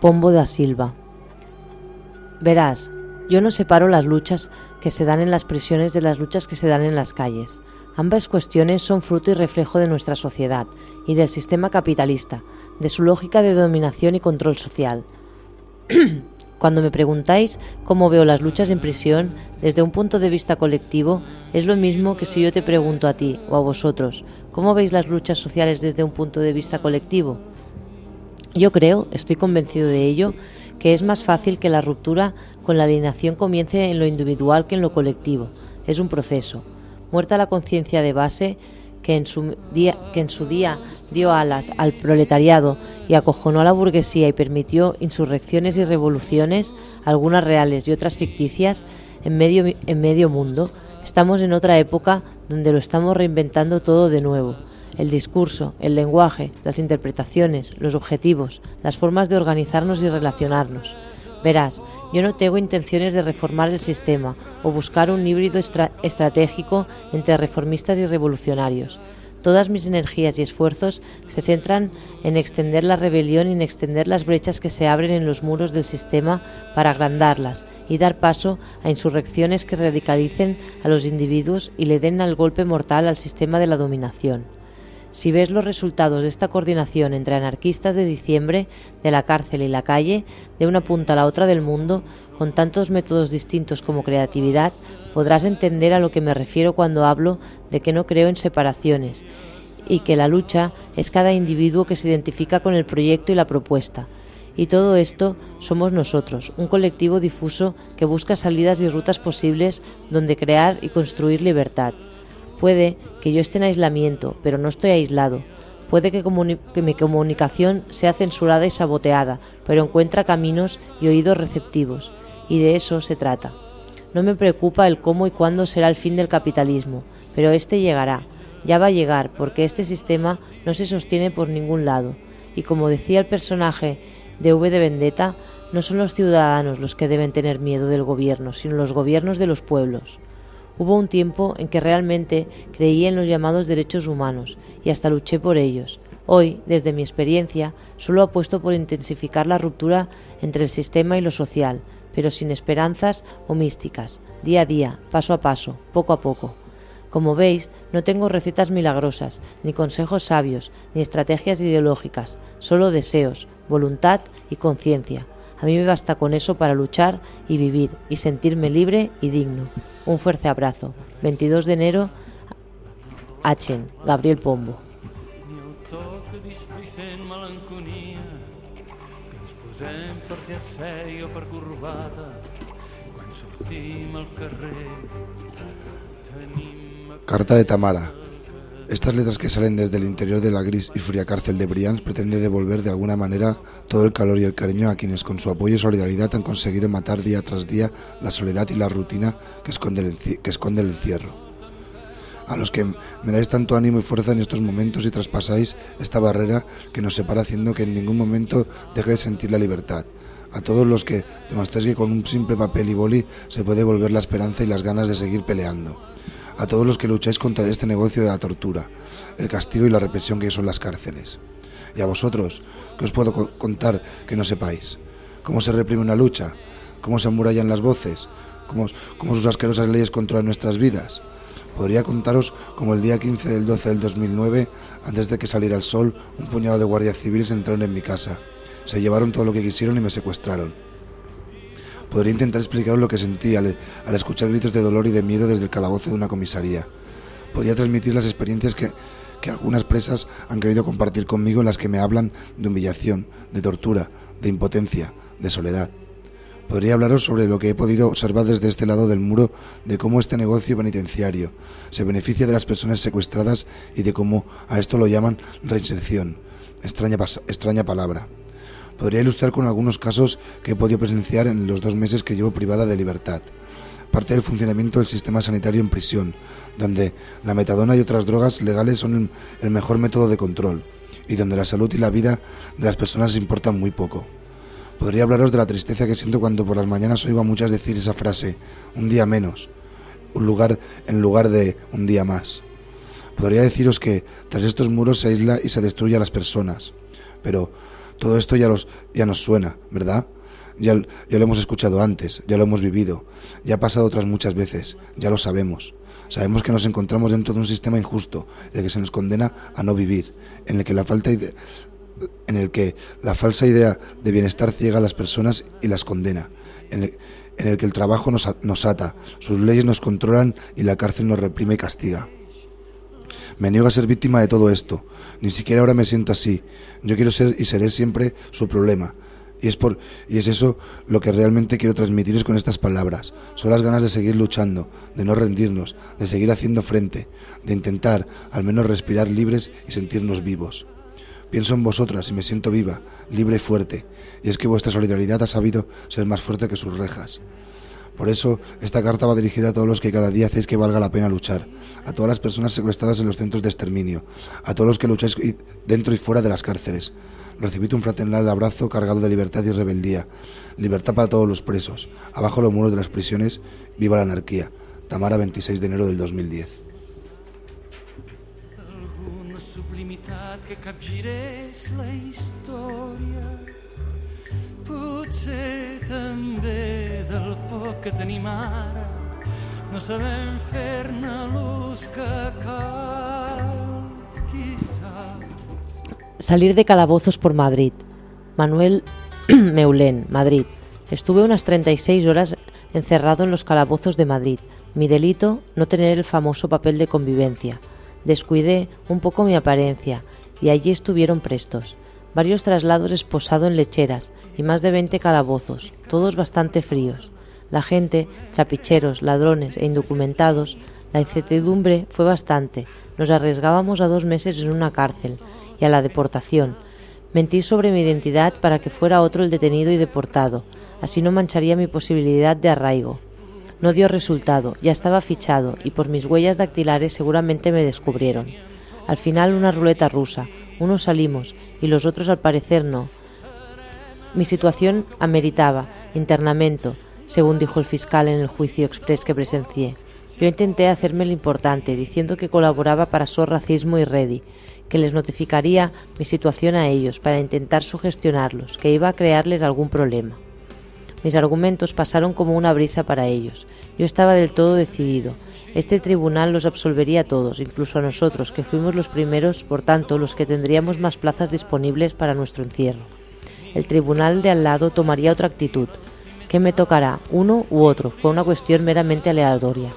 Pombo da Silva. Verás, yo no separo las luchas que se dan en las prisiones de las luchas que se dan en las calles. Ambas cuestiones son fruto y reflejo de nuestra sociedad y del sistema capitalista, de su lógica de dominación y control social. Cuando me preguntáis cómo veo las luchas en prisión desde un punto de vista colectivo, es lo mismo que si yo te pregunto a ti o a vosotros, ¿cómo veis las luchas sociales desde un punto de vista colectivo? Yo creo, estoy convencido de ello, que es más fácil que la ruptura con la alienación comience en lo individual que en lo colectivo. Es un proceso. Muerta la conciencia de base, que en, su día, que en su día dio alas al proletariado y acojonó a la burguesía y permitió insurrecciones y revoluciones, algunas reales y otras ficticias, en medio, en medio mundo, estamos en otra época donde lo estamos reinventando todo de nuevo. El discurso, el lenguaje, las interpretaciones, los objetivos, las formas de organizarnos y relacionarnos. Verás, yo no tengo intenciones de reformar el sistema o buscar un híbrido estra estratégico entre reformistas y revolucionarios. Todas mis energías y esfuerzos se centran en extender la rebelión y en extender las brechas que se abren en los muros del sistema para agrandarlas y dar paso a insurrecciones que radicalicen a los individuos y le den al golpe mortal al sistema de la dominación. Si ves los resultados de esta coordinación entre anarquistas de diciembre, de la cárcel y la calle, de una punta a la otra del mundo, con tantos métodos distintos como creatividad, podrás entender a lo que me refiero cuando hablo de que no creo en separaciones y que la lucha es cada individuo que se identifica con el proyecto y la propuesta. Y todo esto somos nosotros, un colectivo difuso que busca salidas y rutas posibles donde crear y construir libertad. Puede que yo esté en aislamiento, pero no estoy aislado. Puede que, mi comunicación sea censurada y saboteada, pero encuentra caminos y oídos receptivos, y de eso se trata. No me preocupa el cómo y cuándo será el fin del capitalismo, pero este llegará, ya va a llegar, porque este sistema no se sostiene por ningún lado, y como decía el personaje de V de Vendetta, no son los ciudadanos los que deben tener miedo del gobierno, sino los gobiernos de los pueblos. Hubo un tiempo en que realmente creí en los llamados derechos humanos y hasta luché por ellos. Hoy, desde mi experiencia, solo apuesto por intensificar la ruptura entre el sistema y lo social, pero sin esperanzas o místicas, día a día, paso a paso, poco a poco. Como veis, no tengo recetas milagrosas, ni consejos sabios, ni estrategias ideológicas, solo deseos, voluntad y conciencia. A mí me basta con eso para luchar y vivir y sentirme libre y digno. Un fuerte abrazo. 22 de enero, Achen, Gabriel Pombo. Ni el to que displicent melanconia que ens posem per jersei o per corbata quan sortim al carrer tenim Carta de Tamara. Estas letras que salen desde el interior de la gris y fría cárcel de Brians pretende devolver de alguna manera todo el calor y el cariño a quienes con su apoyo y solidaridad han conseguido matar día tras día la soledad y la rutina que esconde el, encierro. A los que me dais tanto ánimo y fuerza en estos momentos y traspasáis esta barrera que nos separa haciendo que en ningún momento deje de sentir la libertad. A todos los que demostráis que con un simple papel y boli se puede volver la esperanza y las ganas de seguir peleando a todos los que lucháis contra este negocio de la tortura, el castigo y la represión que son las cárceles. Y a vosotros, que os puedo co contar que no sepáis? ¿Cómo se reprime una lucha? ¿Cómo se amurallan las voces? ¿Cómo, cómo sus asquerosas leyes controlan nuestras vidas? Podría contaros como el día 15 del 12 del 2009, antes de que saliera el sol, un puñado de guardias civiles entraron en mi casa. Se llevaron todo lo que quisieron y me secuestraron podría intentar explicaros lo que sentí al, escuchar gritos de dolor y de miedo desde el calabozo de una comisaría. Podría transmitir las experiencias que, algunas presas han querido compartir conmigo en las que me hablan de humillación, de tortura, de impotencia, de soledad. Podría hablaros sobre lo que he podido observar desde este lado del muro, de cómo este negocio penitenciario se beneficia de las personas secuestradas y de cómo a esto lo llaman reinserción. Extraña palabra. Podría ilustrar con algunos casos que he podido presenciar en los dos meses que llevo privada de libertad. Parte del funcionamiento del sistema sanitario en prisión, donde la metadona y otras drogas legales son el mejor método de control y donde la salud y la vida de las personas importan muy poco. Podría hablaros de la tristeza que siento cuando por las mañanas oigo a muchas decir esa frase, un día menos, un lugar en lugar de un día más. Podría deciros que tras estos muros se aísla y se destruye a las personas, pero todo esto ya, nos suena, ¿verdad? Ya, lo hemos escuchado antes, ya lo hemos vivido, ya ha pasado otras muchas veces, ya lo sabemos. Sabemos que nos encontramos dentro de un sistema injusto, el que se nos condena a no vivir, en el que la falta en el que la falsa idea de bienestar ciega a las personas y las condena, en el, que el trabajo nos ata, sus leyes nos controlan y la cárcel nos reprime y castiga. Me niego a ser víctima de todo esto. Ni siquiera ahora me siento así. Yo quiero ser y seré siempre su problema. Y es, por, y es eso lo que realmente quiero transmitiros con estas palabras. Son las ganas de seguir luchando, de no rendirnos, de seguir haciendo frente, de intentar al menos respirar libres y sentirnos vivos. Pienso en vosotras y me siento viva, libre y fuerte. Y es que vuestra solidaridad ha sabido ser más fuerte que sus rejas. Por eso, esta carta va dirigida a todos los que cada día hacéis que valga la pena luchar, a todas las personas secuestradas en los centros de exterminio, a todos los que lucháis dentro y fuera de las cárceles. Recibid un fraternal abrazo cargado de libertad y rebeldía. Libertad para todos los presos. Abajo los muros de las prisiones. Viva la anarquía. Tamara, 26 de enero del 2010. Alguna sublimitat que capgirés la història potser també del poc que no que Salir de calabozos por Madrid. Manuel Meulén, Madrid. Estuve unas 36 horas encerrado en los calabozos de Madrid. Mi delito, no tener el famoso papel de convivencia. Descuidé un poco mi apariencia y allí estuvieron prestos. Varios traslados esposado en lecheras y más de 20 calabozos, todos bastante fríos. La gente, trapicheros, ladrones e indocumentados, la incertidumbre fue bastante. Nos arriesgábamos a dos meses en una cárcel y a la deportación. Mentí sobre mi identidad para que fuera otro el detenido y deportado. Así no mancharía mi posibilidad de arraigo. No dio resultado, ya estaba fichado y por mis huellas dactilares seguramente me descubrieron. Al final una ruleta rusa. Unos salimos y los otros al parecer no. Mi situación ameritaba internamento, según dijo el fiscal en el juicio express que presencié. Yo intenté hacerme lo importante, diciendo que colaboraba para SOS Racismo y Ready, que les notificaría mi situación a ellos para intentar sugestionarlos, que iba a crearles algún problema. Mis argumentos pasaron como una brisa para ellos. Yo estaba del todo decidido. Este tribunal los absolvería a todos, incluso a nosotros, que fuimos los primeros, por tanto, los que tendríamos más plazas disponibles para nuestro encierro. El tribunal de al lado tomaría otra actitud. ¿Qué me tocará, uno u otro? Fue una cuestión meramente aleatoria.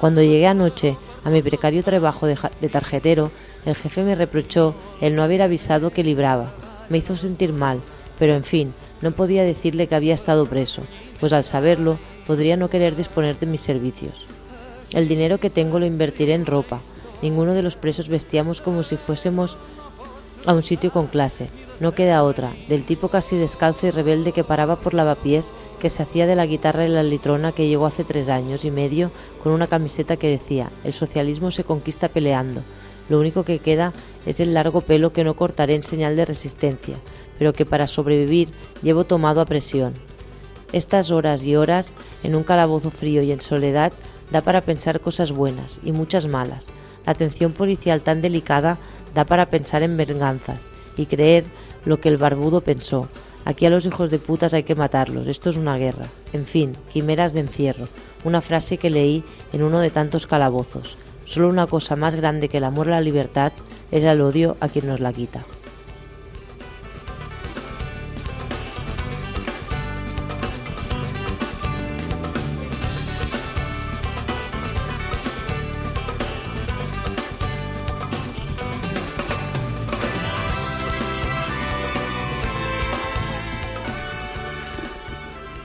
Cuando llegué anoche a mi precario trabajo de, tarjetero, el jefe me reprochó el no haber avisado que libraba. Me hizo sentir mal, pero en fin, no podía decirle que había estado preso, pues al saberlo podría no querer disponer de mis servicios. El dinero que tengo lo invertiré en ropa. Ninguno de los presos vestíamos como si fuésemos a un sitio con clase. No queda otra, del tipo casi descalzo y rebelde que paraba por lavapiés, que se hacía de la guitarra y la litrona que llegó hace tres años y medio con una camiseta que decía El socialismo se conquista peleando. Lo único que queda es el largo pelo que no cortaré en señal de resistencia, pero que para sobrevivir llevo tomado a presión. Estas horas y horas en un calabozo frío y en soledad da para pensar cosas buenas y muchas malas. La atención policial tan delicada da para pensar en venganzas y creer lo que el barbudo pensó. Aquí a los hijos de putas hay que matarlos, esto es una guerra. En fin, quimeras de encierro, una frase que leí en uno de tantos calabozos. Solo una cosa más grande que el amor a la libertad es el odio a quien nos la quita.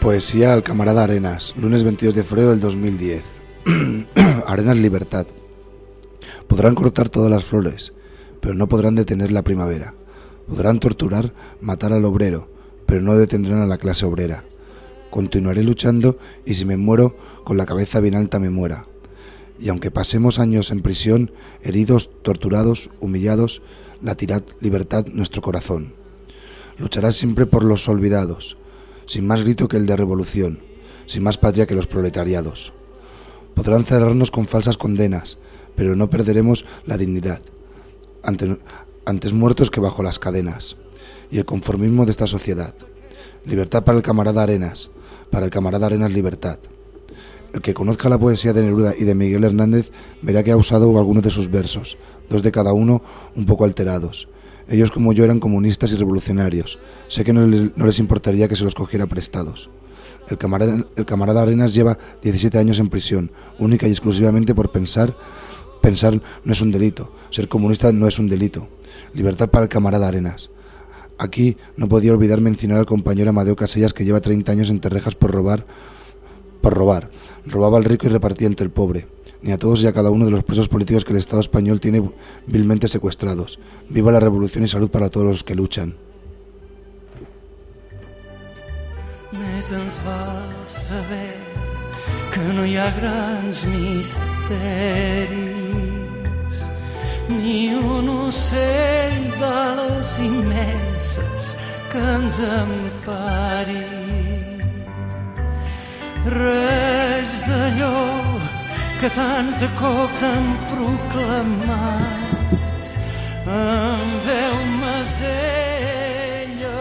Poesía al camarada Arenas, lunes 22 de febrero del 2010. Arenas Libertad. Podrán cortar todas las flores, pero no podrán detener la primavera. Podrán torturar, matar al obrero, pero no detendrán a la clase obrera. Continuaré luchando y si me muero, con la cabeza bien alta me muera. Y aunque pasemos años en prisión, heridos, torturados, humillados, latirá libertad nuestro corazón. Luchará siempre por los olvidados, sin más grito que el de revolución, sin más patria que los proletariados. Podrán cerrarnos con falsas condenas, pero no perderemos la dignidad, ante- antes muertos que bajo las cadenas, y el conformismo de esta sociedad. Libertad para el camarada Arenas, para el camarada Arenas libertad. El que conozca la poesía de Neruda y de Miguel Hernández verá que ha usado algunos de sus versos, dos de cada uno un poco alterados. Ellos como yo eran comunistas y revolucionarios. Sé que no les, no les importaría que se los cogiera prestados. El camarada, Arenas lleva 17 años en prisión, única y exclusivamente por pensar. Pensar no es un delito. Ser comunista no es un delito. Libertad para el camarada Arenas. Aquí no podía olvidar mencionar al compañero Amadeo Casellas que lleva 30 años entre rejas por robar, por robar. Robaba al rico y repartía entre el pobre. Ni a todos y a cada uno de los presos políticos que el Estado español tiene vilmente secuestrados. Viva la revolución y salud para todos los que luchan. Ens val saber que no hi ha grans ni un ocell immenses que ens empari. Res d'allò que tants de cops han proclamat amb veu masella.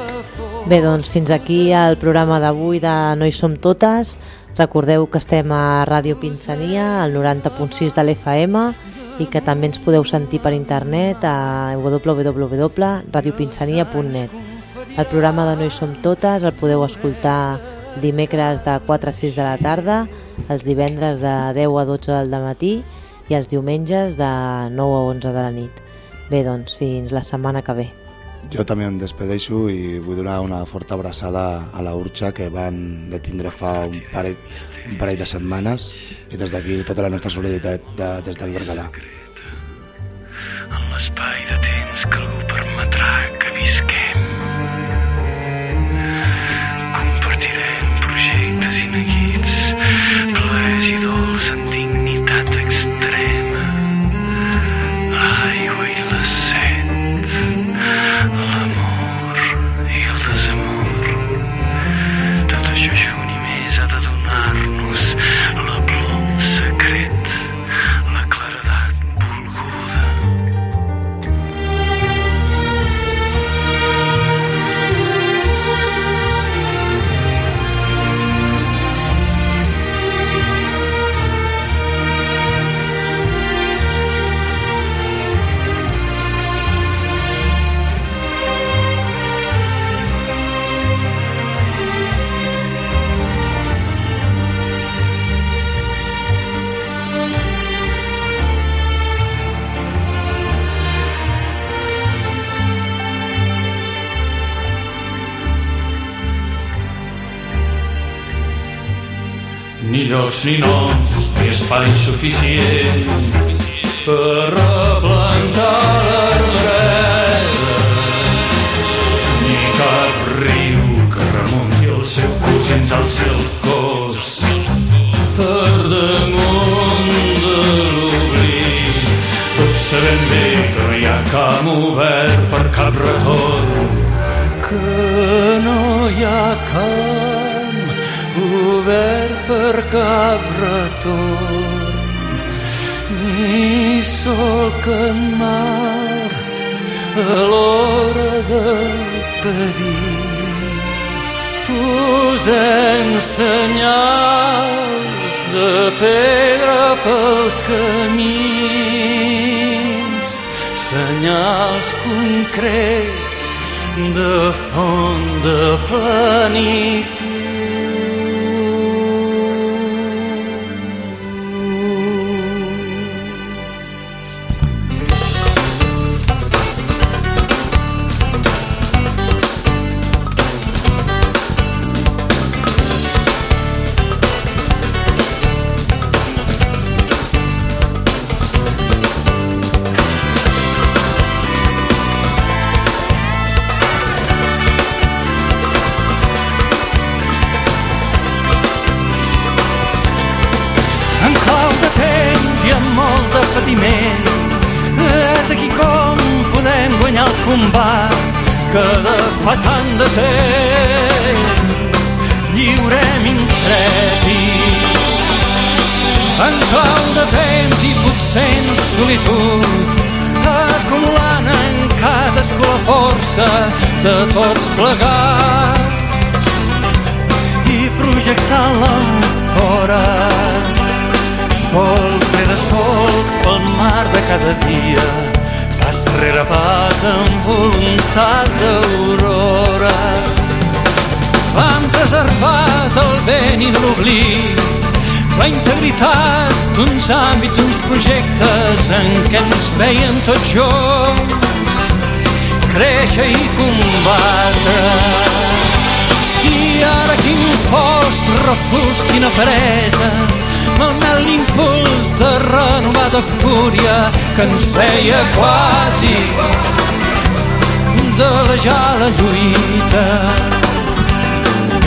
Bé, doncs fins aquí el programa d'avui de No hi som totes. Recordeu que estem a Ràdio Pinsania, al 90.6 de l'FM, i que també ens podeu sentir per internet a www.radiopinsania.net. El programa de No hi som totes el podeu escoltar dimecres de 4 a 6 de la tarda, els divendres de 10 a 12 del matí i els diumenges de 9 a 11 de la nit. Bé, doncs, fins la setmana que ve. Jo també em despedeixo i vull donar una forta abraçada a la Urxa que van detindre fa un parell, un parell de setmanes i des d'aquí tota la nostra solidaritat de, des del Berguedà. En l'espai de temps que algú permetrà que visquem. Plaers i llocs ni noms, ni espai suficient per replantar l'arbreda. Ni cap riu que remunti el seu curs i ens alci el cos per damunt de l'oblit. Tots sabem bé que no hi ha camp obert per cap retorn, que no hi ha per cap retorn ni sol que en mar a l'hora del pedir posem senyals de pedra pels camins senyals concrets de font de plenitud. Força de tots plegats i projectant-la fora. Sol rere sol pel mar de cada dia pas rere pas amb voluntat d'aurora. Han preservat el vent i l'oblit la integritat d'uns àmbits, uns projectes en què ens veiem tots junts créixer i combatre. I ara quin fosc refús, quina peresa, malmet l'impuls de renovada fúria que ens feia quasi delejar la lluita.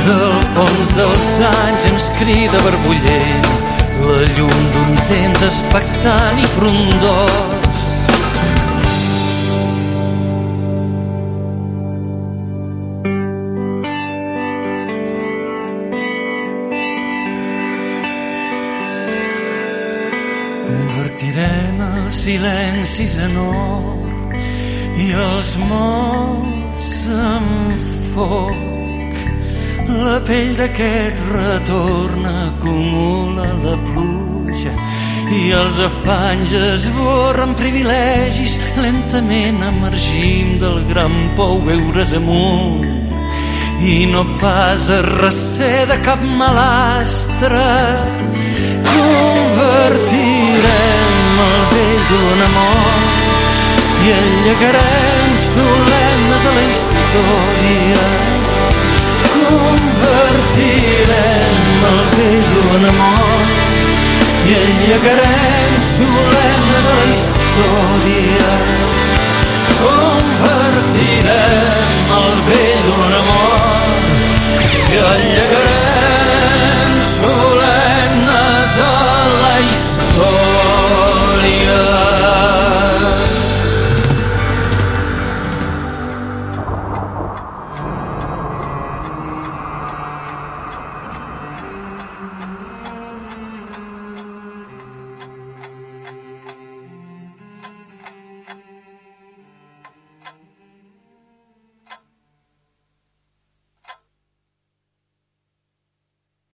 Del fons dels anys ens crida barbullent la llum d'un temps expectant i frondós. Silencis en or i els mots en foc. La pell d'aquest retorn acumula la pluja i els afanys esborren privilegis. Lentament emergim del gran pou veure's amunt i no pas a recer de cap malastre. Convertirem amb el vell dolor amor i enllagarem solemnes a la història. Convertirem el vell de en amor i enllagarem solemnes a la història. Convertirem el vell dolor en amor i enllagarem